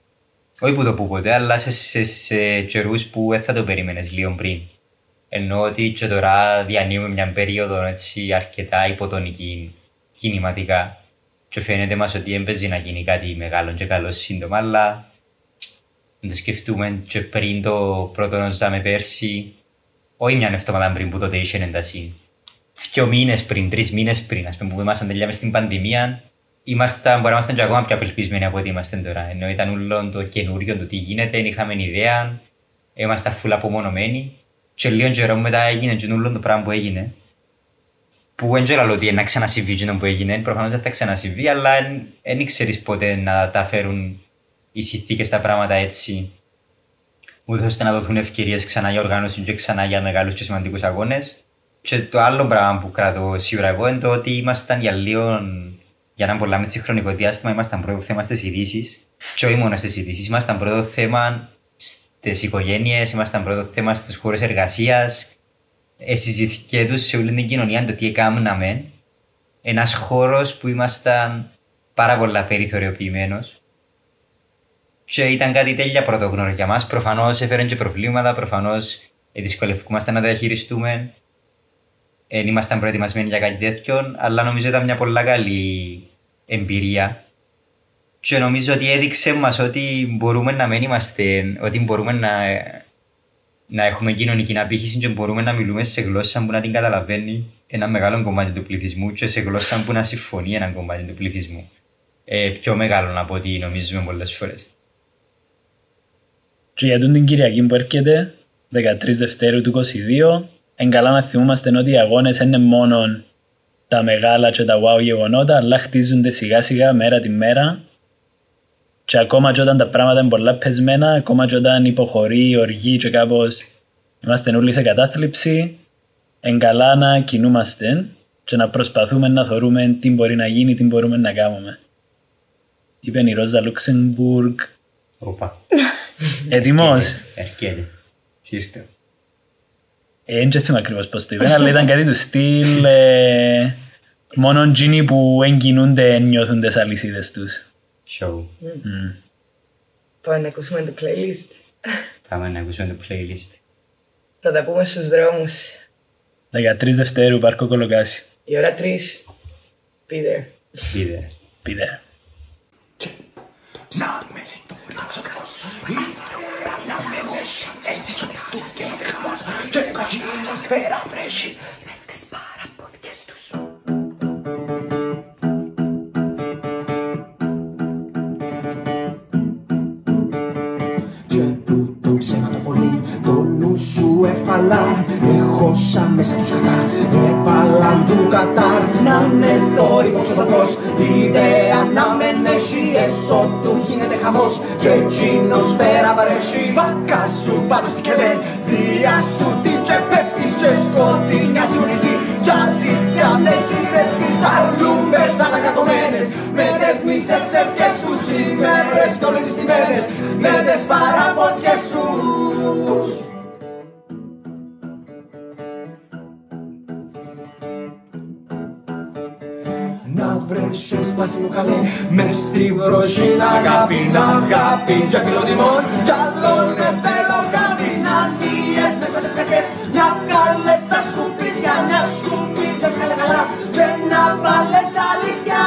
όχι που το πω ποτέ, αλλά σε, σε, σε καιρούς που δεν θα το περίμενες λίγο πριν. Ενώ ότι και τώρα διανύουμε μια περίοδο έτσι αρκετά υποτονική κινηματικά και φαίνεται μας ότι έμπαιζε να γίνει κάτι μεγάλο και καλό σύντομα, αλλά να το σκεφτούμε και πριν το πρώτο νοσδάμε πέρσι, όχι μια εβδομάδα πριν που τότε είχε ένταση. Δύο μήνες πριν, τρεις μήνες πριν, ας πούμε, που ήμασταν τελειάμε στην πανδημία, ήμασταν, μπορεί να ήμασταν και ακόμα πιο απελπισμένοι από ό,τι είμαστε τώρα. Ενώ ήταν όλο το καινούριο, το τι γίνεται, δεν είχαμε ιδέα, ήμασταν φουλ απομονωμένοι. Και λίγο καιρό μετά έγινε και όλο το πράγμα που έγινε. Που δεν ξέρω ότι να ξανασυμβεί και που έγινε, προφανώς δεν θα ξανασυμβεί, αλλά δεν ήξερες πότε να τα φέρουν οι συνθήκες τα πράγματα έτσι. Ούτε ώστε να δοθούν ευκαιρίες ξανά για οργάνωση και ξανά για μεγάλους και σημαντικούς αγώνες. Και το άλλο πράγμα που κρατώ σίγουρα εγώ είναι το ότι ήμασταν για λίγο για να πολλά με χρονικό διάστημα ήμασταν πρώτο θέμα στις ειδήσεις. Και όχι μόνο στις ειδήσεις, ήμασταν πρώτο θέμα στις οικογένειες, ήμασταν πρώτο θέμα στις χώρες εργασίας. Εσυζητήκε του σε όλη την κοινωνία το τι έκαναμε. Ένας χώρος που ήμασταν πάρα πολλά περιθωριοποιημένος. Και ήταν κάτι τέλεια πρωτόγνωρο για μας. Προφανώς έφεραν και προβλήματα, προφανώς δυσκολευόμαστε να τα διαχειριστούμε δεν ήμασταν προετοιμασμένοι για κάτι τέτοιο, αλλά νομίζω ήταν μια πολύ καλή εμπειρία. Και νομίζω ότι έδειξε μας ότι μπορούμε να μην είμαστε, ότι μπορούμε να, να έχουμε κοινωνική απήχηση και μπορούμε να μιλούμε σε γλώσσα που να την καταλαβαίνει ένα μεγάλο κομμάτι του πληθυσμού και σε γλώσσα που να συμφωνεί ένα κομμάτι του πληθυσμού. Ε, πιο μεγάλο από ό,τι νομίζουμε πολλές φορές. Και για την Κυριακή που έρχεται, 13 Δευτέρου του 22, Εν καλά να θυμούμαστε ότι οι αγώνες είναι μόνο τα μεγάλα και τα wow γεγονότα, αλλά χτίζονται σιγά σιγά μέρα τη μέρα και ακόμα και όταν τα πράγματα είναι πολλά πεσμένα, ακόμα και όταν υποχωρεί η οργή και κάπως είμαστε όλοι σε κατάθλιψη, εν καλά να κινούμαστε και να προσπαθούμε να θεωρούμε τι μπορεί να γίνει, τι μπορούμε να κάνουμε. Είπε η Ρόζα Λουξεμβούργ. Οπα. Έτοιμος; Έρχεται. Σύρστε. Δεν θυμάμαι ακριβώς πώς το είπε, αλλά ήταν κάτι του στυλ ε, μόνο τζίνοι που εγκινούνται νιώθουν τις αλυσίδες τους. Show. Πάμε να ακούσουμε το playlist. Πάμε να ακούσουμε το playlist. Θα τα πούμε στους δρόμους. 13 Δευτέρου, Πάρκο Κολοκάση. Η ώρα 3. Be there. Be there. Be there. Estos tú que más, llega aquí y espera, Fresh. Mezclespara Podcastus. Σου εφαλά Έχω σαν μέσα τους κατά. Έβαλαν του Κατάρ Να με το ρημώξω παθός Ιδέα να με έχει Έσω του γίνεται χαμός. Και εκείνος πέρα βαρέσει. Βάκα σου πάνω στη κελέ Δία σου τι και πέφτεις Και σκοτεινιά συγχωρητή Κι αλήθεια με γυρεύει Τσαρλούμε σαν ακατομένες Με τις μισές ευχές τους Στις μέρες κι όλες τις τιμένες Με τις παραποτιές τους Να βρέσεις σπάσει μου καλέ Μες στη βροχή αγάπη Να αγάπη. Και φιλοτιμών Κι άλλον δεν θέλω κάτι Να νύες μέσα στις καρδιές Να βγάλες τα σκουπίδια Να σκουπίζεις καλά καλά. Και να βάλες αλήθεια.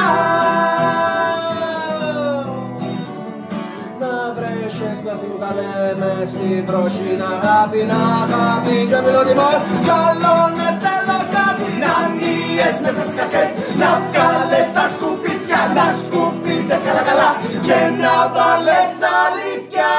Να βρέσεις να στην καλέ μες στη βροχή να αγάπη, να αγάπη. Και φιλοτιμό κι άλλο να θέλω κάτι να νύες μέσα στις καρδιές να βγάλες τα σκουπίδια να σκουπίζεις καλά καλά. Και να βάλες αλήθεια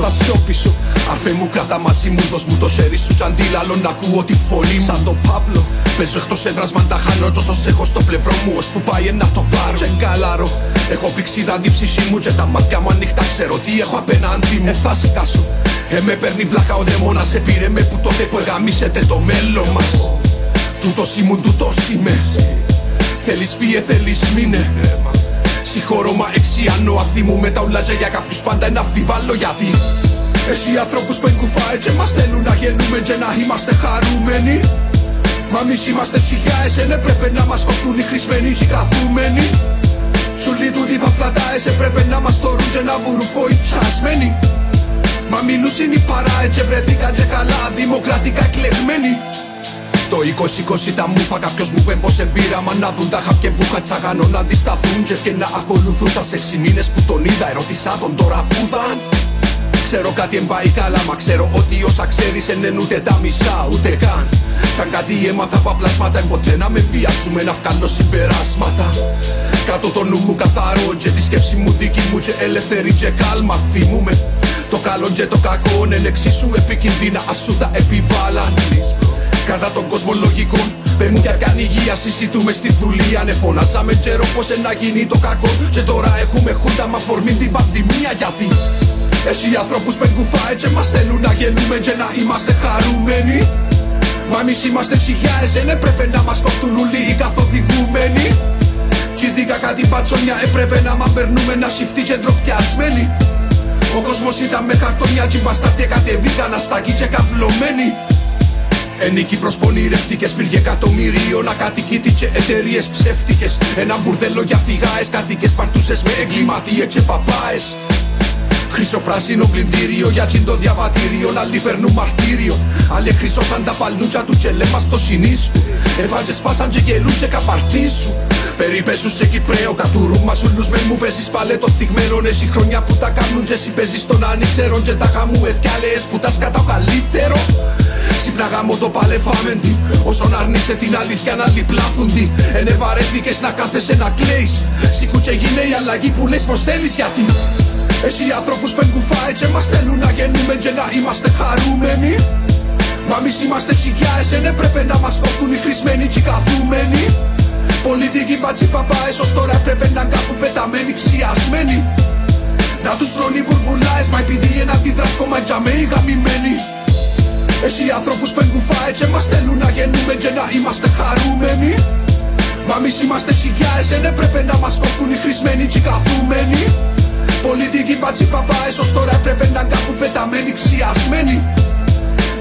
ξαναμιλήσω Θα σιώπησω Αρφέ μου κράτα μαζί μου δώσ' μου το σέρι σου. Κι αντίλαλο να ακούω τη φωνή μου. Σαν τον Παύλο Παίζω εκτός έδρας μα τα χάνω. Τόσο έχω στο πλευρό μου Ως που πάει να το πάρω. Και γκάλαρο Έχω πηξίδα την ψυχή μου και τα μάτια μου ανοιχτά ξέρω τι έχω απέναντι μου. Ε θα σκάσω. Ε με παίρνει βλάκα ο δαίμονας. Σε πήρε με που τότε που εγαμίσετε το μέλλον μας. Τούτος ήμουν, τούτος είμαι. Θέλεις φύε, θέλεις μείνε Συγχωρώ μα εξιανώ αθήμου. Με τα ουλάτζα για κάποιους πάντα ένα αμφιβάλλω γιατί. Εσύ ανθρώπους που εγκουφάε και μας θέλουν να γελούμε και να είμαστε χαρούμενοι. Μα εμείς είμαστε σιγάες, εν έπρεπε να μας κοφτούν οι χρησμένοι και οι καθούμενοι. Σου λειτούν τη φαφλατάες, έπρεπε να μας θωρούν και να βουρούν φοητσιασμένοι Μα μιλούς είναι οι παράε και βρεθήκαν και καλά δημοκρατικά κλεγμένοι το 2020 τα μούφα κάποιος μου είπε πως εμπείρα Μα να δουν τα χαπιέ που τσαγανό να αντισταθούν Και και να ακολουθούν τα έξι μήνες που τον είδα. Ερώτησα τον τώρα που δαν; Ξέρω κάτι εν πάει καλά μα ξέρω ότι όσα ξέρεις εν ούτε τα μισά ούτε καν. Σαν κάτι έμαθα από απλάσματα εμποτέ να με βιάσουμε να βγάλω συμπεράσματα. Κάτω το νου μου καθαρό και τη σκέψη μου δική μου και ελεύθερη και κάλμα θυμούμε. Το καλό και το κακό είναι εξίσου επικίνδυνα ας σου τα επιβάλλαν Κατά τον κόσμο λογικών Πες μου για καν υγεία συζητούμε στη δουλεία. Ναι φωνάσαμε καιρό πως να γίνει το κακό. Και τώρα έχουμε χούντα μα φορμή την πανδημία Γιατί εσύ οι ανθρώπους πενκουφάε και μας θέλουν να γελούμε και να είμαστε χαρούμενοι. Μα εμείς είμαστε σιγιάες, δεν έπρεπε να μας κοφτούν όλοι οι καθοδηγούμενοι. Κι ειδικά κάτι πατσόνια έπρεπε να μα περνούμε να σιφτεί και ντροπιασμένοι Ο κόσμος ήταν με χαρτονιά και μπαστάρτια κατεβήκαν αστακοί και καυλωμένοι Ενίκη προσπονηρευτικές πήρε εκατομμυρίων ακατοικήτη και εταιρείες ψεύτικες. Ένα μπουρδέλο για φυγάες, κατοίκες παρτούσες με εγκληματίες και παπάες. Χρυσό πράσινο πλυντήριο για τσιν το διαβατήριο Άλλοι παίρνουν μαρτύριο. Άλλοι χρυσώσαν τα παλούτσα του και λέμα στο συνίσκου Έβαλτζε σπάσαν και γελούν και καπαρτίσου Περιπέσου σε Κυπρέο κατουρούν μα ούλους με μου παίζεις παλέτο θυγμένο. Εσύ χρόνια που τα κάνουν και εσύ παίζεις τον ανήξερον Και τα χαμού εθκιάλεες που τα σκάτα ο καλύτερο Ξύπναγα μου το παλεφάμεντι Όσον αρνείστε την αλήθεια να λιπλάθουν την. Ενε βαρέθηκες να κάθεσαι να κλαίεις Σήκου και γίνε η αλλαγή που λες πως θέλεις γιατί Εσύ οι άνθρωπους που εγκουφάε και μας θέλουν να γεννούμε και να είμαστε χαρούμενοι. Μα εμείς είμαστε σιγιάες, δεν έπρεπε να μας κόβουν οι χρησμένοι και οι καθούμενοι. Πολιτικοί μπατσι παπάες ως τώρα έπρεπε να κάπου πεταμένοι ξιασμένοι. Να τους τρώνει βουρβουλάες μα επειδή ένα αντιδράς κόμμα τζαμέ οι γαμημένοι εσύ οι ανθρώπους που εγκουφάε και μας θέλουν να γεννούμε και να είμαστε χαρούμενοι. Μα εμείς είμαστε σιγιάες, δεν έπρεπε να μας κόβουν οι χρησμένοι και οι καθούμενοι Πολιτικοί μπατσι παπάες ως τώρα έπρεπε να κάπου πεταμένοι ξιασμένοι.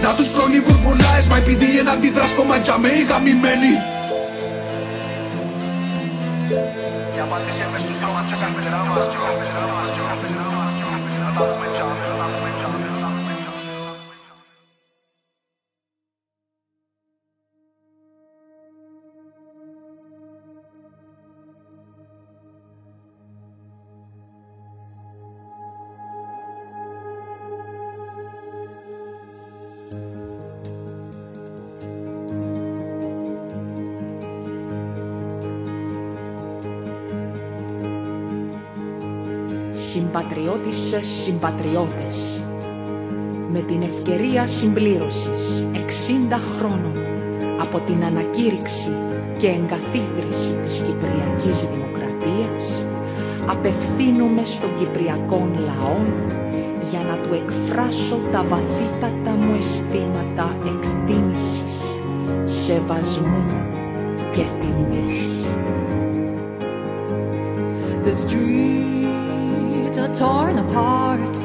Να τους τρώνει βουρβουλάες μα επειδή ένα αντιδράς κόμμα τζαμέ οι γαμημένοι Η απάντηση μες στους δρόμους και καρτερά μας Συμπατριώτισσες, συμπατριώτες Με την ευκαιρία συμπλήρωσης 60 χρόνων από την ανακήρυξη και εγκαθίδρυση της Κυπριακής Δημοκρατίας απευθύνομαι στον Κυπριακό λαό για να του εκφράσω τα βαθύτατα μου αισθήματα εκτίμησης, σεβασμού και τιμής. The streets torn apart.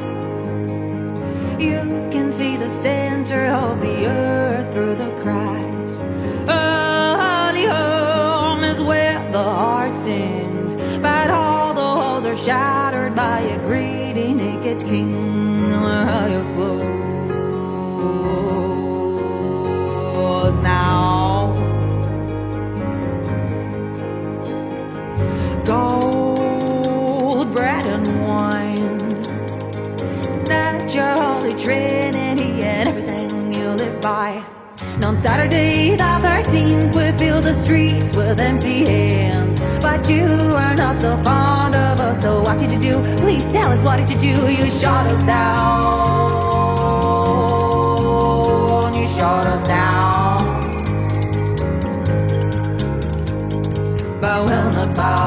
You can see the center of the earth through the cracks. Early home is where the heart sings, but all the walls are shattered by a greedy naked king. Saturday the 13th, we fill the streets with empty hands. But you are not so fond of us, so what did you do? Please tell us what did you do? You shot us down. You shot us down. But will not bow.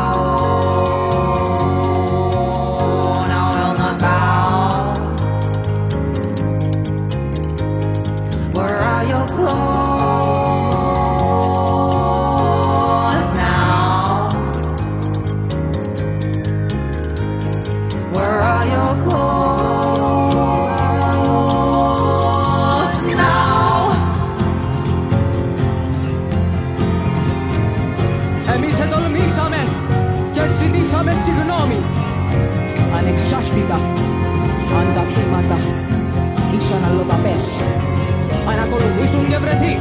Ακολουθήσουν και βρεθεί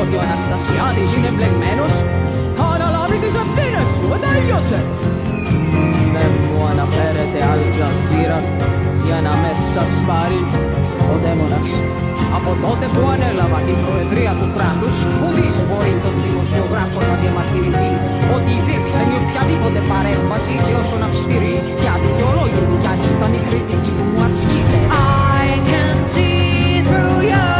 ότι ο Αναστασιάδης είναι μπλεγμένος, θα αναλάβει τις ευθύνες του. Τελείωσε. Δεν μου αναφέρεται Al Jazeera για να με σας πάρει ο δαίμονας. Από τότε που ανέλαβα την προεδρία του κράτους, ουδής μπορεί τον δημοσιογράφος να διαμαρτυρηθεί ότι υπήρξε η οποιαδήποτε παρέμβαση σε όσον αυστηρή και αδικαιολόγητη κι αν ήταν η κριτική που μου ασκείται. I can see through your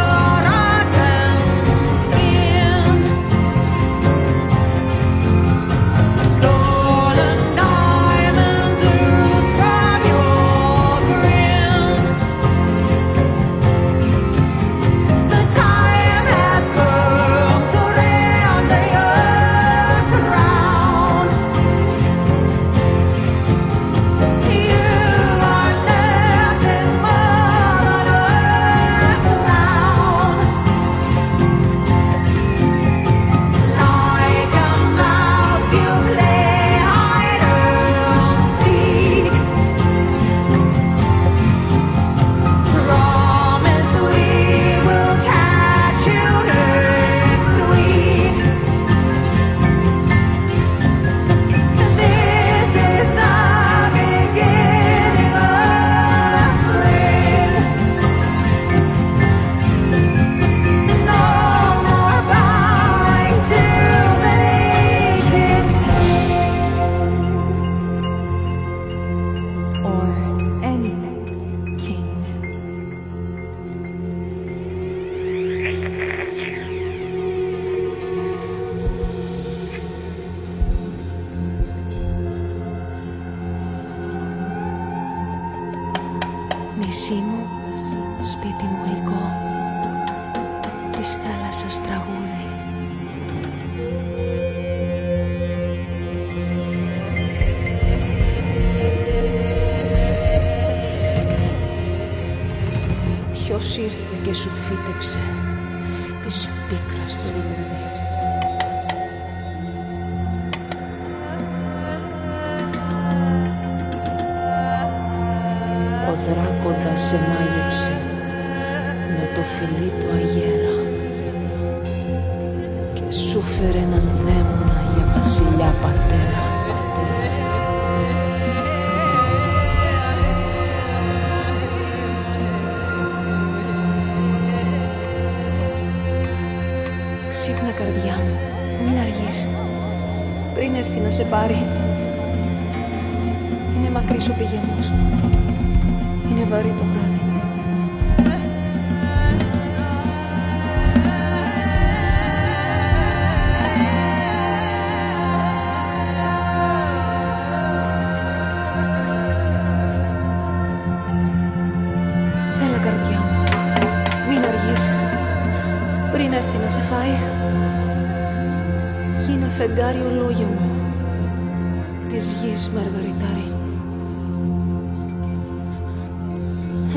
της γης, Μαργαριτάρη.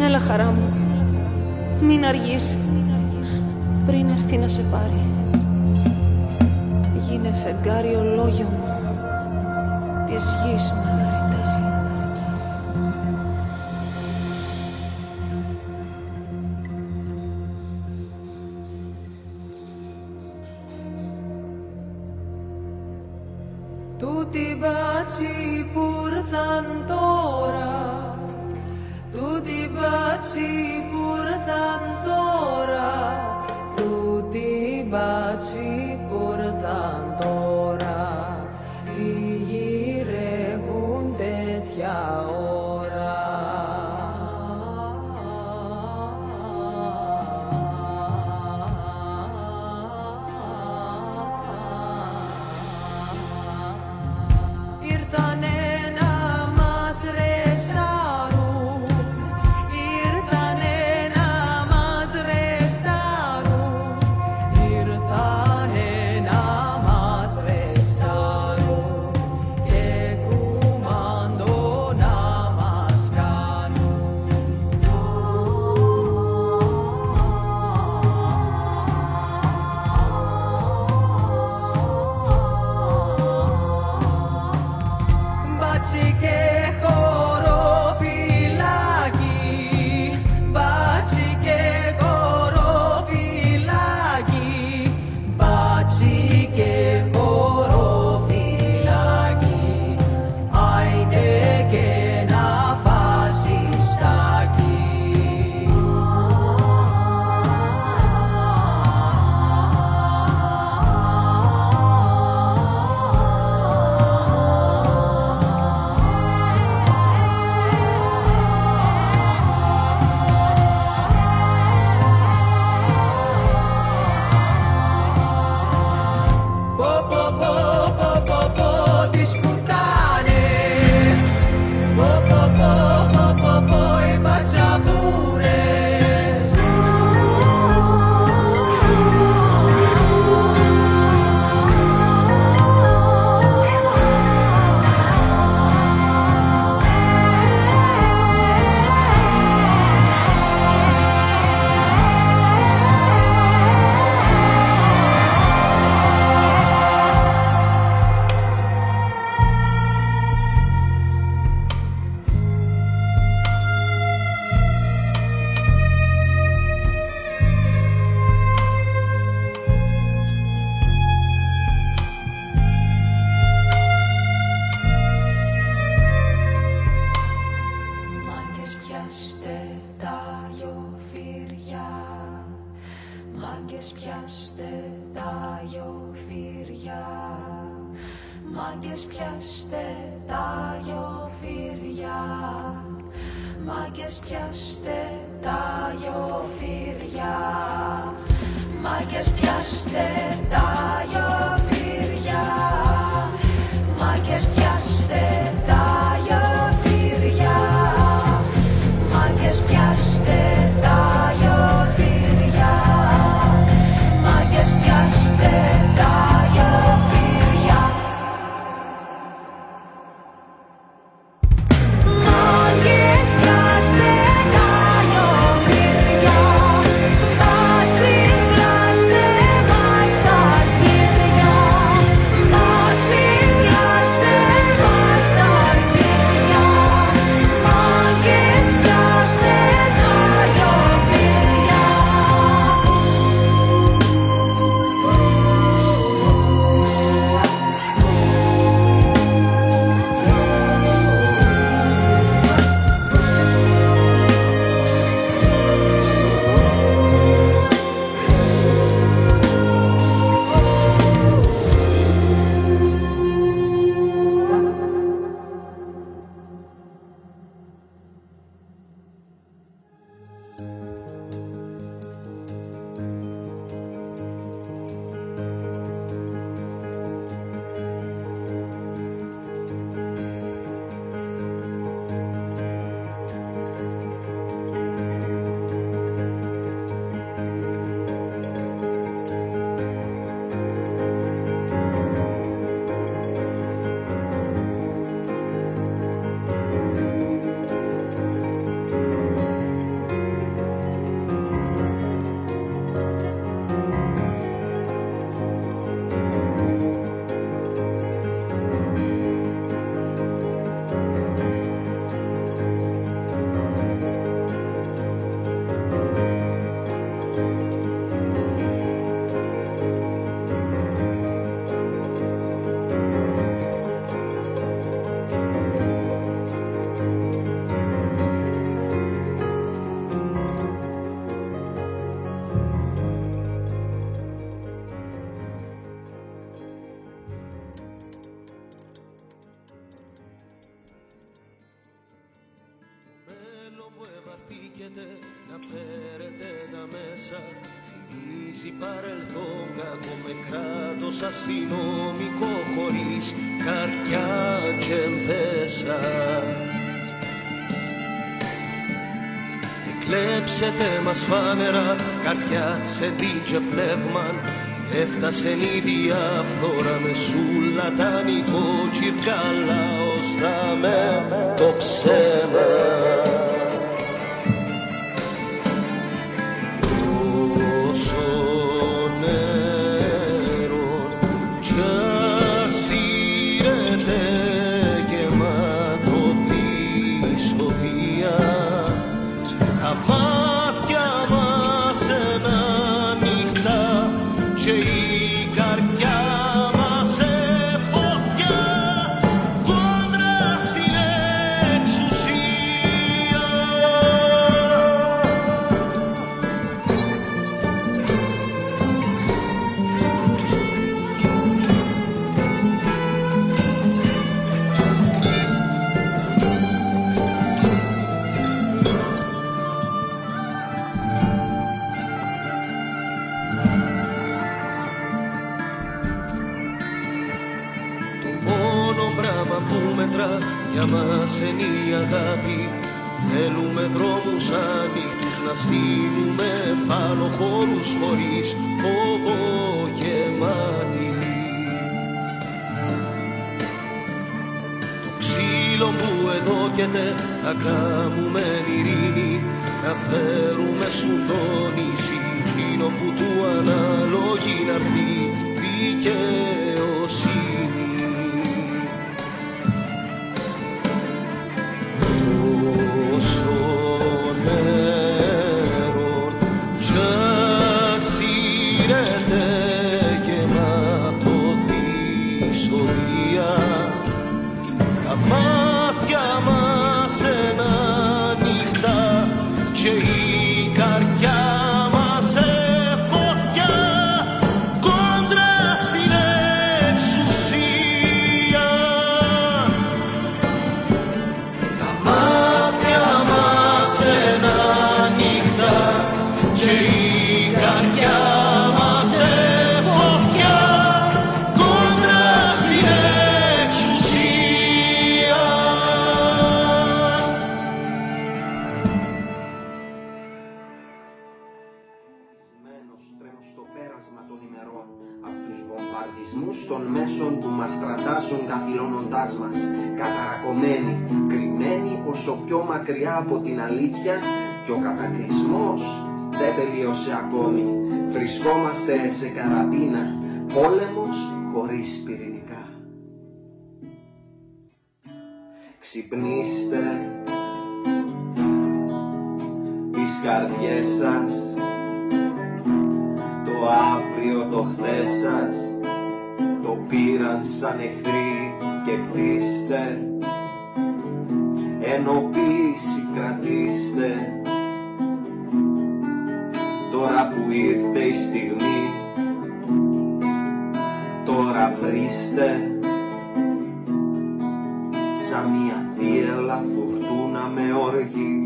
Έλα χαρά μου, μην αργείς, πριν έρθει να σε πάρει. Γίνε φεγγάρι ολόγιο μου, της γης, Μαργαριτάρη. Μας φάνερα, καρδιά τσεντή και πνεύμαν Έφτασε η διαφθόρα με σουλατανικό τσιρκάλα ως τα με το ψέμα αλήθεια Και ο κατακλυσμός δεν τελείωσε ακόμη. Βρισκόμαστε σε καραντίνα, πόλεμος χωρίς πυρηνικά. Ξυπνήστε τις καρδιές σας. Το αύριο το χθες σας το πήραν σαν εχθροί και χτίστε ενοποίηση κρατήστε τώρα που ήρθε η στιγμή τώρα βρίστε. Σαν μια θύελα φουρτούνα με οργή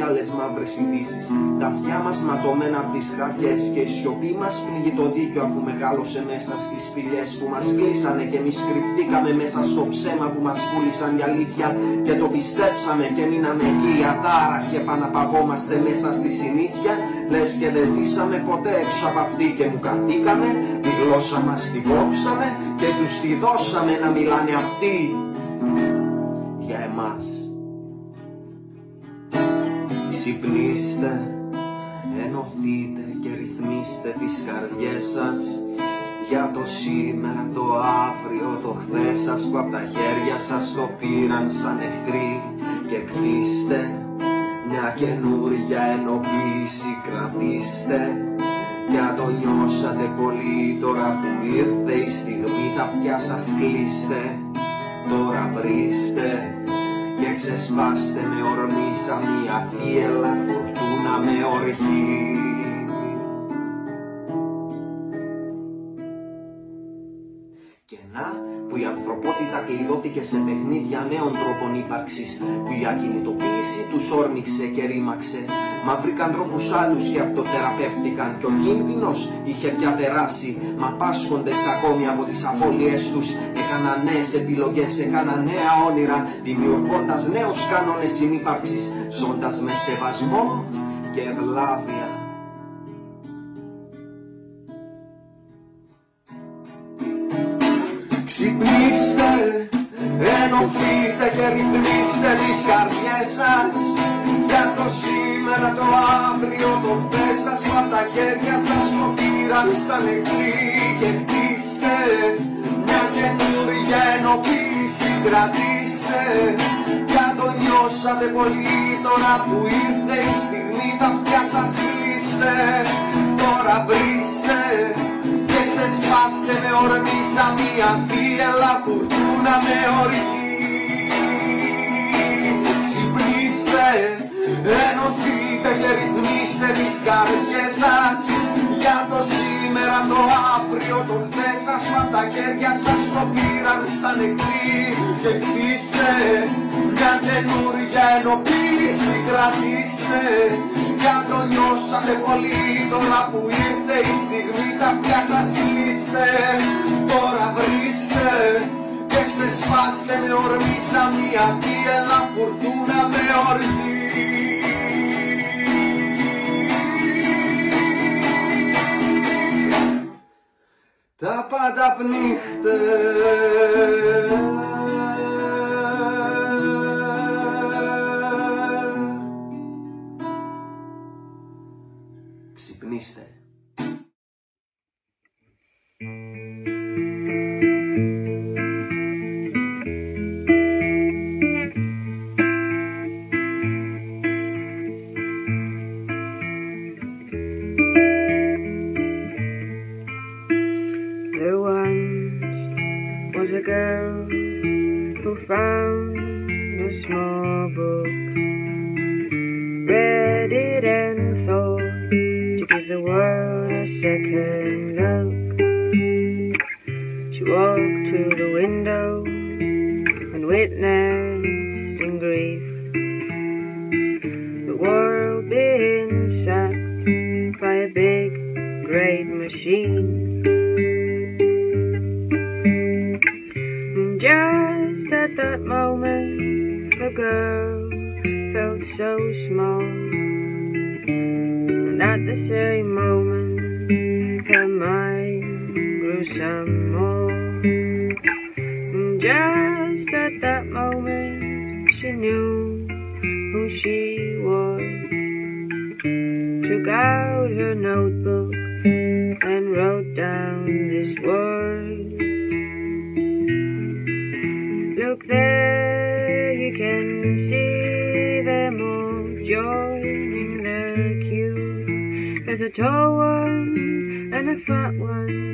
κι άλλες μαύρες ειδήσεις. Τα αυτιά μας ματωμένα από τις γραφιές Και η σιωπή μας πνίγει το δίκιο Αφού μεγάλωσε μέσα στις σπηλιές που μας κλείσανε Και εμείς κρυφτήκαμε μέσα στο ψέμα που μας πούλησαν για αλήθεια Και το πιστέψαμε και μείναμε εκεί Ατάραχοι επαναπαυόμαστε μέσα στη συνήθεια Λες και δεν ζήσαμε ποτέ έξω από αυτή Και μου καθήκαμε, τη γλώσσα μας την κόψαμε Και τους τη δώσαμε να μιλάνε αυτοί Για εμάς Ξυπνήστε, ενωθείτε και ρυθμίστε τις καρδιές σας για το σήμερα, το αύριο, το χθες σας που απ' τα χέρια σας το πήραν σαν εχθροί. Και κτίστε μια καινούρια ενοποίηση κρατήστε. Κι αν το νιώσατε πολύ τώρα που ήρθε η στιγμή τα αυτιά σας κλείστε. Τώρα βρίστε και ξεσπάστε με ορμή σαν μια θύελα φουρτούνα με οργή. Και να που οι ανθρωπότητα κλειδώθηκε σε παιχνίδια νέων τρόπων ύπαρξης που η ακινητοποίηση τους όρμηξε και ρήμαξε. Μα βρήκαν τρόπους άλλους και αυτοθεραπεύτηκαν και ο κίνδυνος είχε πια περάσει. Μα πάσχοντες ακόμη από τις απώλειές τους έκαναν νέες επιλογές, έκαναν νέα όνειρα δημιουργώντας νέους κανόνες συνύπαρξης, ζώντας με σεβασμό και ευλάβεια. Ενωθείτε και ρυθμίστε τις καρδιές σας. Για το σήμερα, το αύριο, το χθες σας Μα τα χέρια σας το πήραν σαν εχθροί Και χτίστε μια καινούργια ενοποίηση κρατήστε. Κι αν το νιώσατε πολύ τώρα που ήρθε η στιγμή Τα αυτιά σας κλείστε, τώρα βρίστε και ξεσπάστε με ορμή σαν μια θύελα φουρτούνα με οργή. Ξυπνήστε, ενωθείτε και ρυθμίστε τις καρδιές σας. Για το σήμερα, το αύριο, το χθες σας μα τα χέρια σας το πήραν σαν εχθροί και χτίστε μια καινούργια ενοποίηση κρατήστε. Κι αν το νιώσατε πολύ τώρα που ήρθε η στιγμή τα αυτιά σας κλείστε τώρα βρίστε και ξεσπάστε με ορμή σαν μια θύελα φουρτούνα με οργή τα πάντα πνίχτε. Ξυπνήστε. The girl felt so small. And at the same moment, her mind grew some more. And Just at that moment, she knew who she was. Took out her notebook and wrote down this word. tall one and a fat one.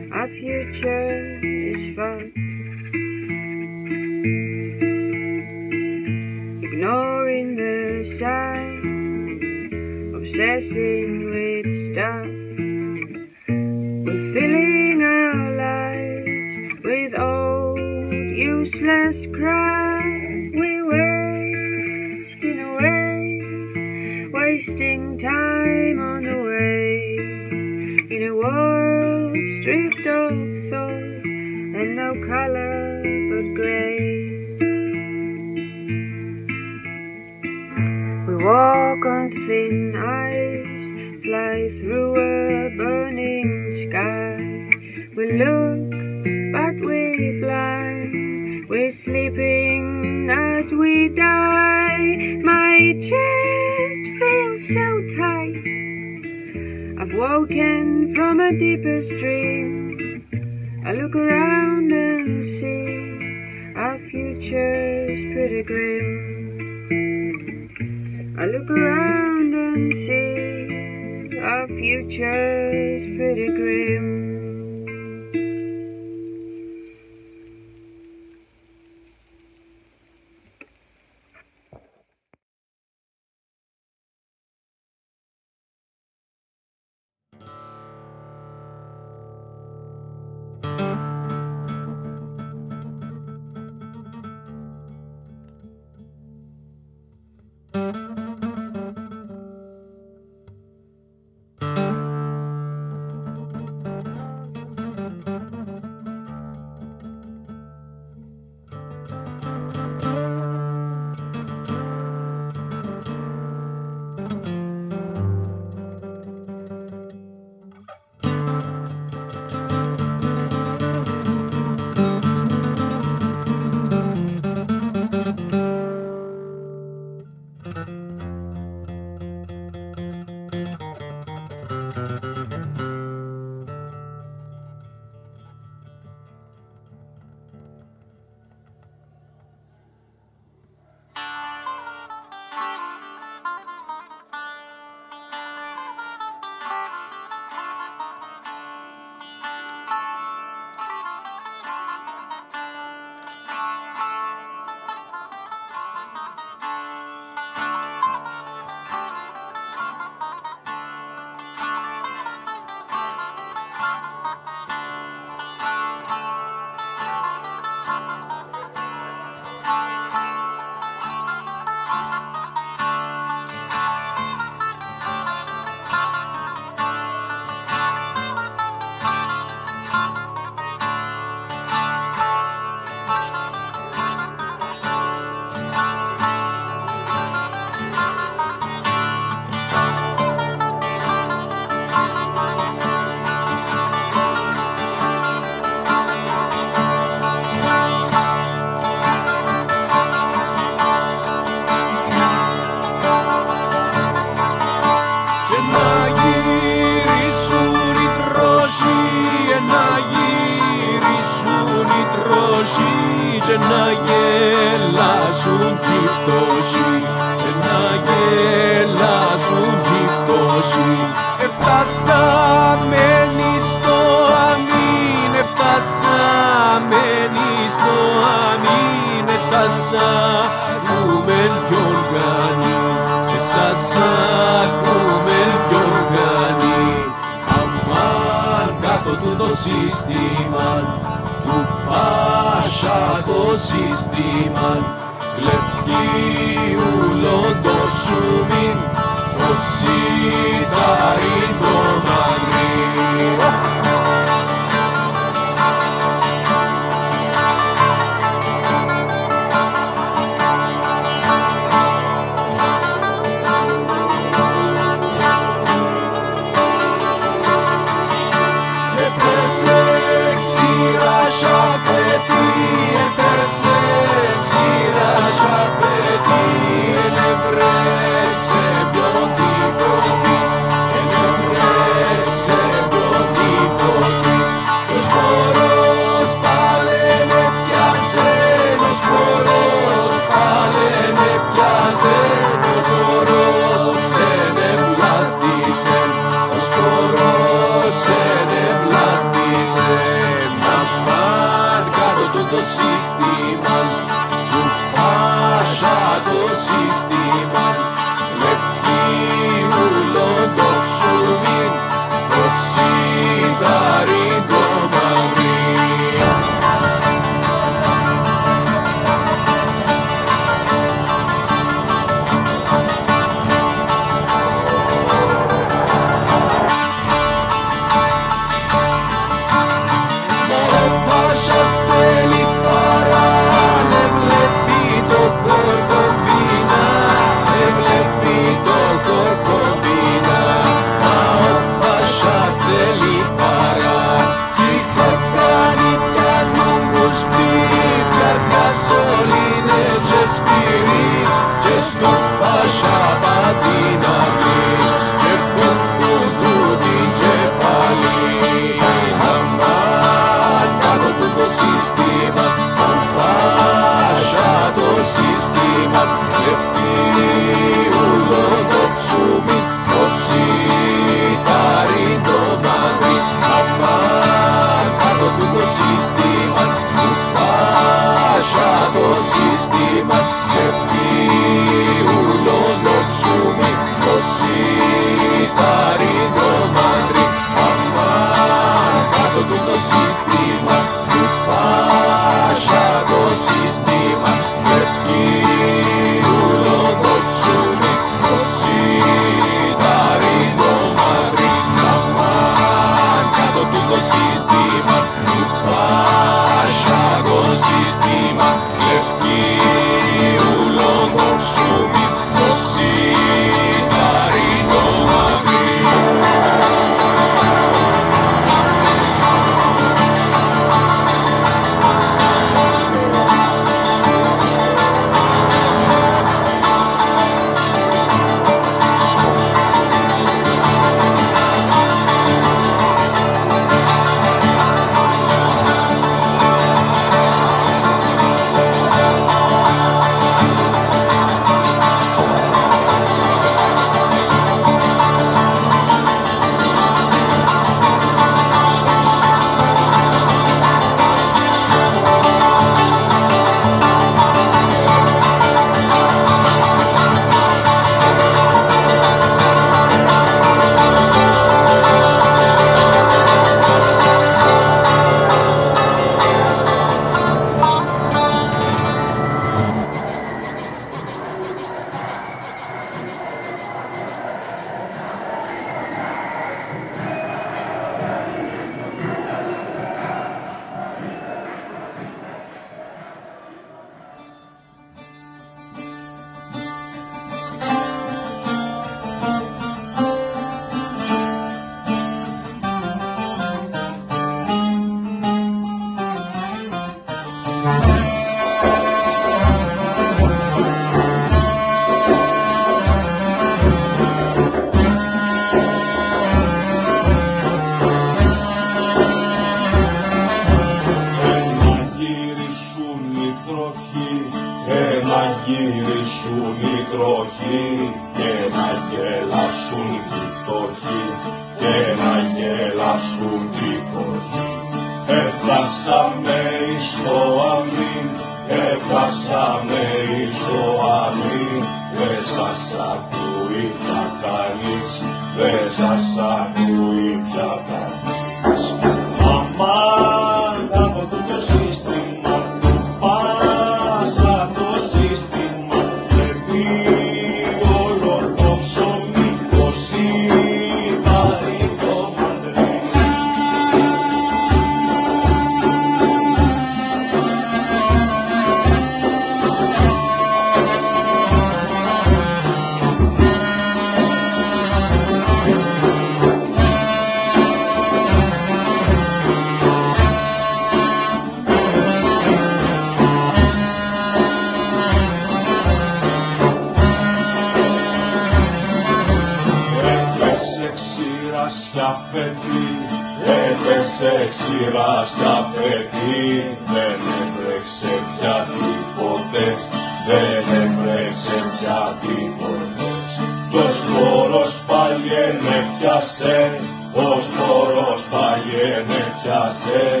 Πάλι πιάσε,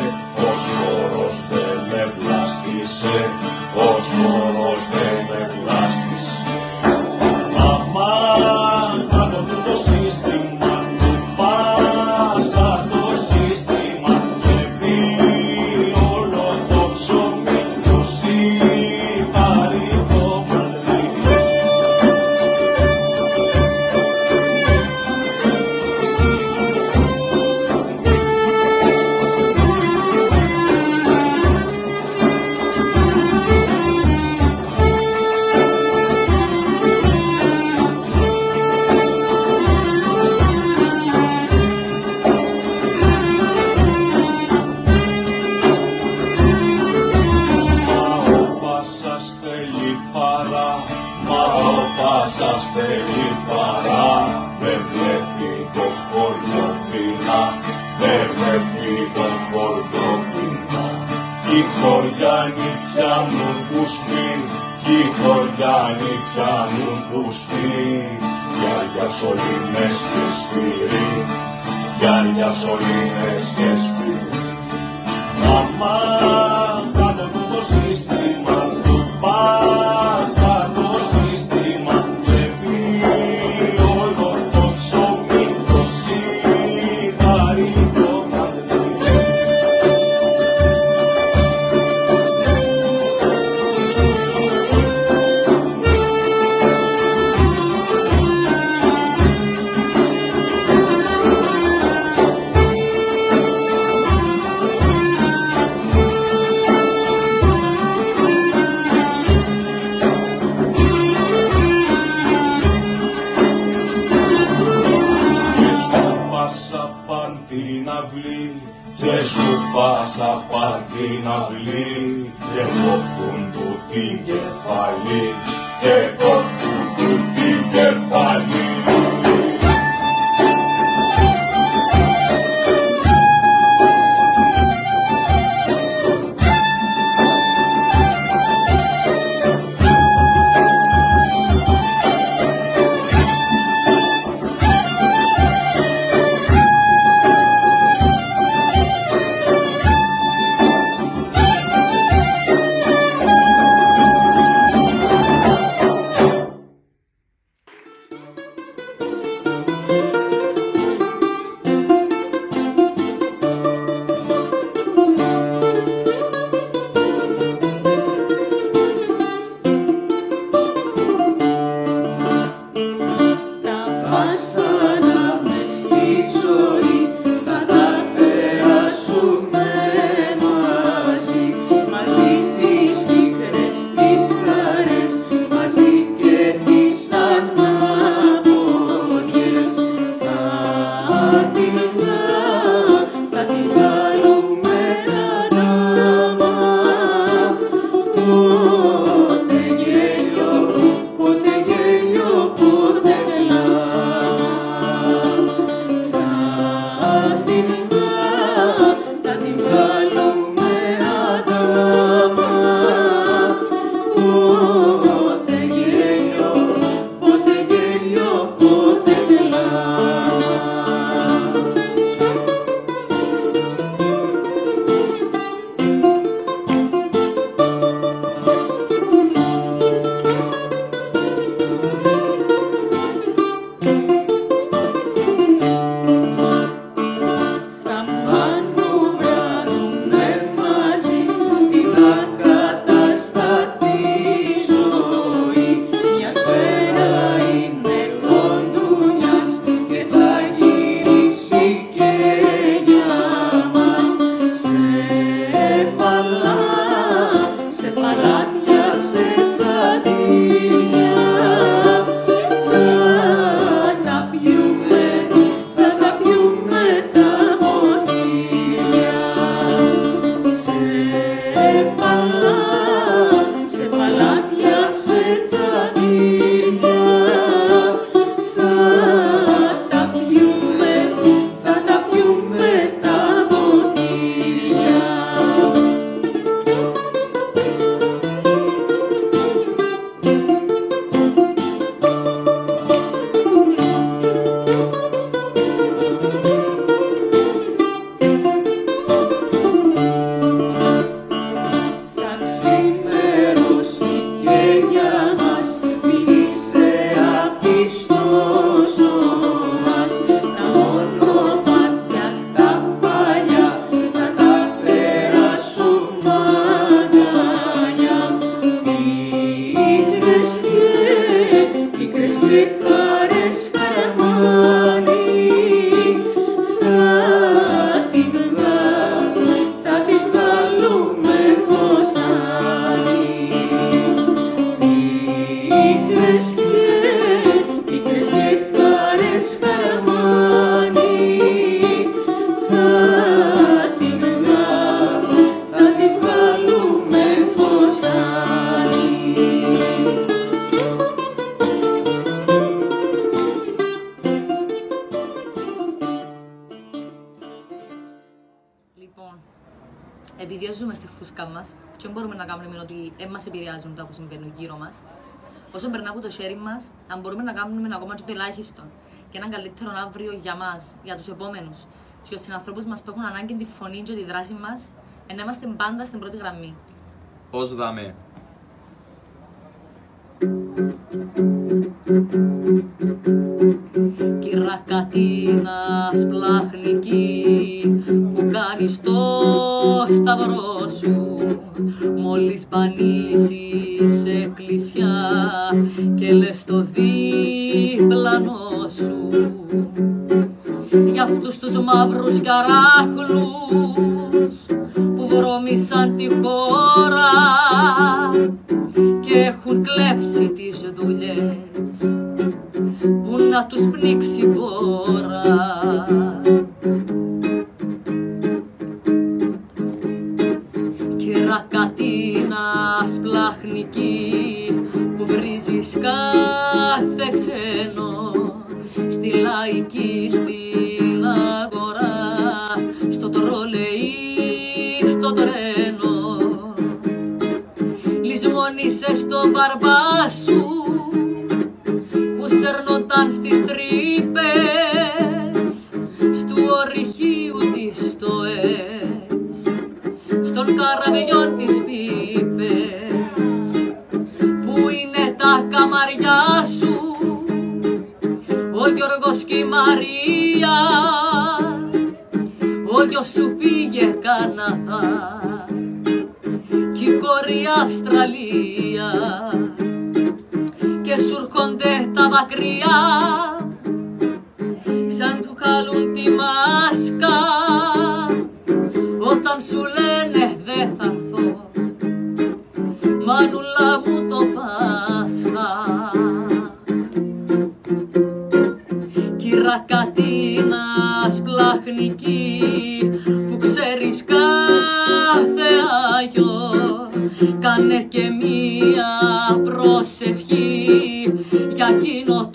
τα που συμβαίνουν γύρω μας, όσο περνά από το χέρι μας, αν μπορούμε να κάνουμε ακόμα και το ελάχιστο και έναν καλύτερο αύριο για μας, για τους επόμενους, και στου ανθρώπους μας που έχουν ανάγκη τη φωνή και τη δράση μας, να είμαστε πάντα στην πρώτη γραμμή. Πώς δάμε; Κύρα Κατίνα σπλαχνική που κάνεις το σταυρό σου. Μόλις πανίσεις εκκλησιά και λες το δίπλανό σου. Για αυτούς τους μαύρους καράχλους που βρώμησαν τη χώρα και έχουν κλέψει τις δουλειές που να τους πνίξει πόρα. Κύρα Κατίνα σπλαχνική που βρίζεις κάθε ξένο στη λαϊκή στην αγορά στο τρολεϊ στο τρένο λησμόνησες το μπαρμπά σου που σέρνονταν στις τρύπες στου ορυχείου της στοές στον καραβιόν της πίπες που είναι τα καμαριά σου ο Γιώργος και η Μαρία ο γιος σου πήγε Καναδά κι η κόρη Αυστραλία. Και σου έρχονται τα μακριά σαν του χαλούν τη μάσκα. Όταν σου λένε δε θα έρθω μανούλα μου το Πάσχα Κύρα προσευχή για εκείνο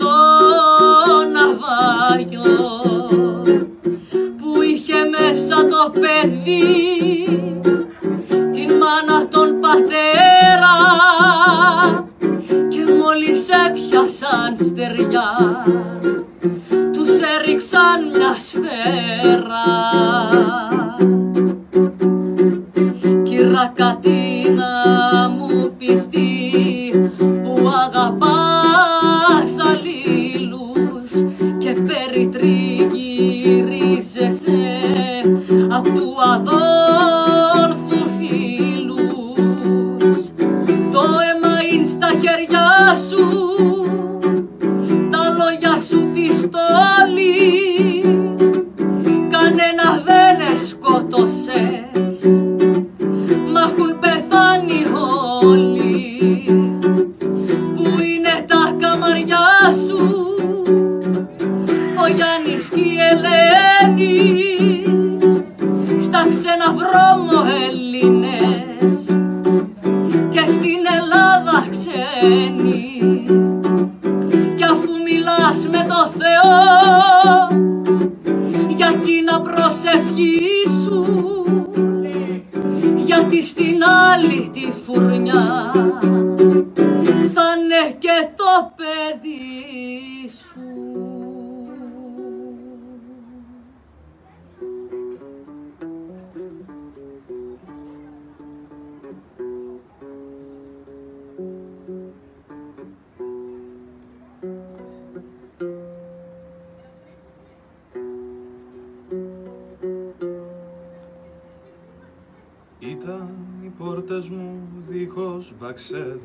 δίχως βαξέδες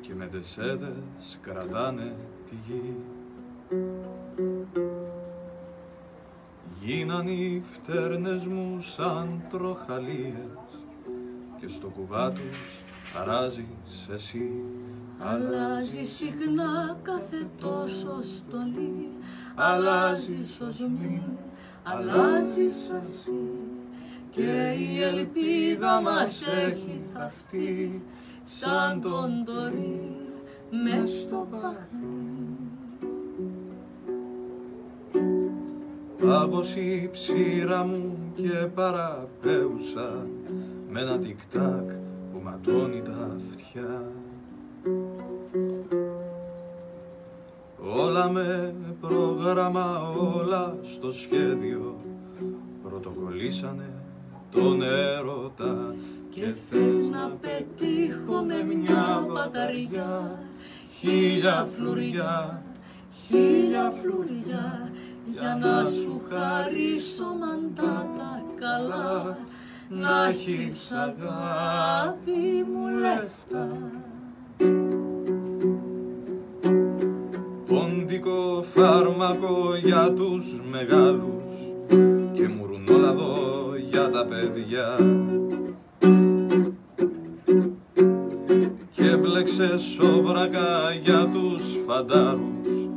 και με δεσέδες κρατάνε τη γη. Γίναν οι φτέρνες μου σαν τροχαλίες και στο κουβά τους αράζεις εσύ. Αλλάζει συχνά κάθε τόσο στολή Αλλάζει οσμή, αλλάζει εσύ Και η ελπίδα μας έχει θαυτεί Σαν τον τορί μες στο παχνί Πάγωσε η ψήρα μου και παραπέουσα με ένα τικ-τάκ που ματώνει τα αυτιά. Όλα με πρόγραμμα, όλα στο σχέδιο πρωτοκολλήσανε τον έρωτα Και θες να πετύχω με μια μπαταριά. Χίλια φλουριά Χίλια φλουριά. Για να σου χαρίσω μαντά τα καλά. Να έχεις αγάπη μου λεφτά. Ποντικό φάρμακο για τους μεγάλους. Και μουρουνόλαδο για τα παιδιά και μπλέξε σόβρακα για τους φαντάρους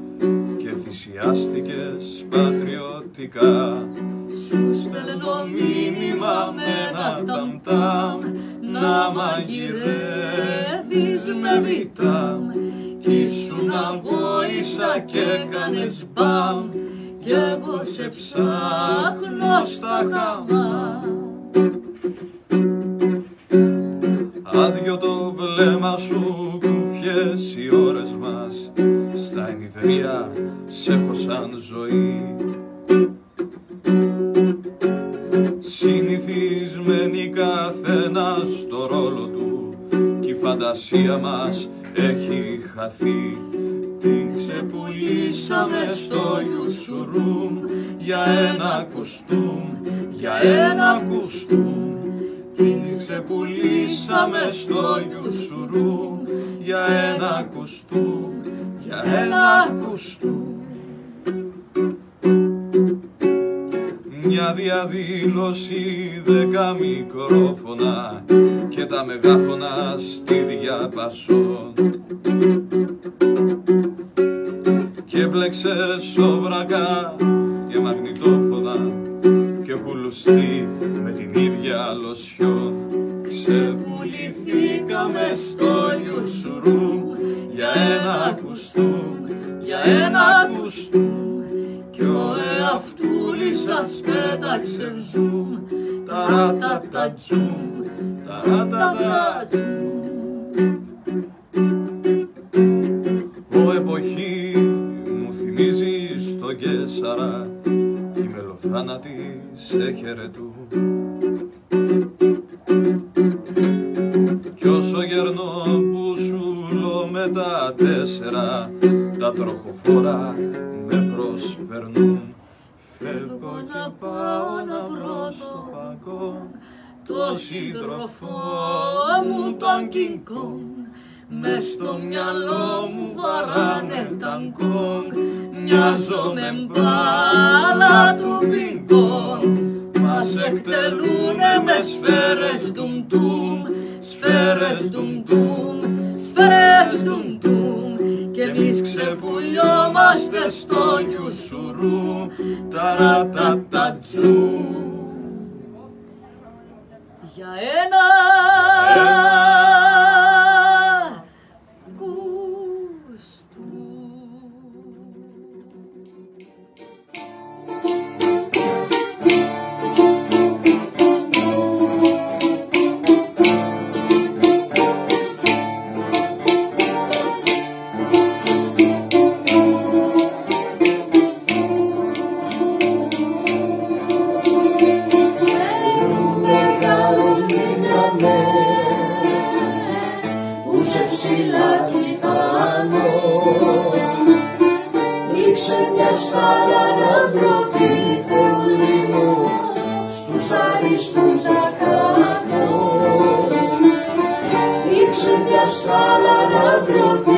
και θυσιάστηκες πατριωτικά. Σου στέλνω μήνυμα με ένα ταμ-ταμ να μαγειρεύεις με βιτάμ. Κι ήσουν αγώησα και έκανες μπαμ κι εγώ σε ψάχνω στα χαμά Άδειο το βλέμμα σου κουφιές οι ώρες μας. Στα ενιδρία σε έχω σαν ζωή. Συνηθισμένοι καθένα στο ρόλο του Κι η φαντασία μας έχει χαθεί. Την ξεπουλήσαμε στο Ιουσουρούμ Για ένα κουστούμ, για ένα κουστούμ την ξεπουλήσαμε στο Ιουσουρούμ για ένα κουστούμ, για ένα κουστούμ. Μια διαδήλωση δέκα μικρόφωνα και τα μεγάφωνα στη διαπασόν. Και μπλέξε σόβρακα και μαγνητόφωνα και χουλουστή με την ίδια λοσιόν Ξεπουληθήκαμε στο Ιουσουρούμ για ένα κουστούμ, για ένα κουστούμ κι ο εαυτούλης σας πέταξε ζουμ ταρατατατζουμ, ταρατατατζουμ Ο εποχή μου θυμίζει στο Κέσαρα οι μελοθάνατοι σε χαιρετούν κι όσο γερνό που σου λέω με τα τέσσερα τα τροχοφόρα με προσπερνούν. Φεύγω να πάω να βρω στο παγκόν το σύντροφό μου τον King Kong Μες στο μυαλό μου βαράνε τα γκόγκ Μοιάζω με μπάλα του πινκ-πονγκ Μας εκτελούνε με σφαίρες ντουμ-ντουμ Σφαίρες ντουμ-ντουμ, σφαίρες ντουμ-ντουμ Κι εμείς ξεπουλιόμαστε στο Ιουσουρούμ Ταρατατατζούμ Για ένα μια σκάλα να ντροπή Θεούλη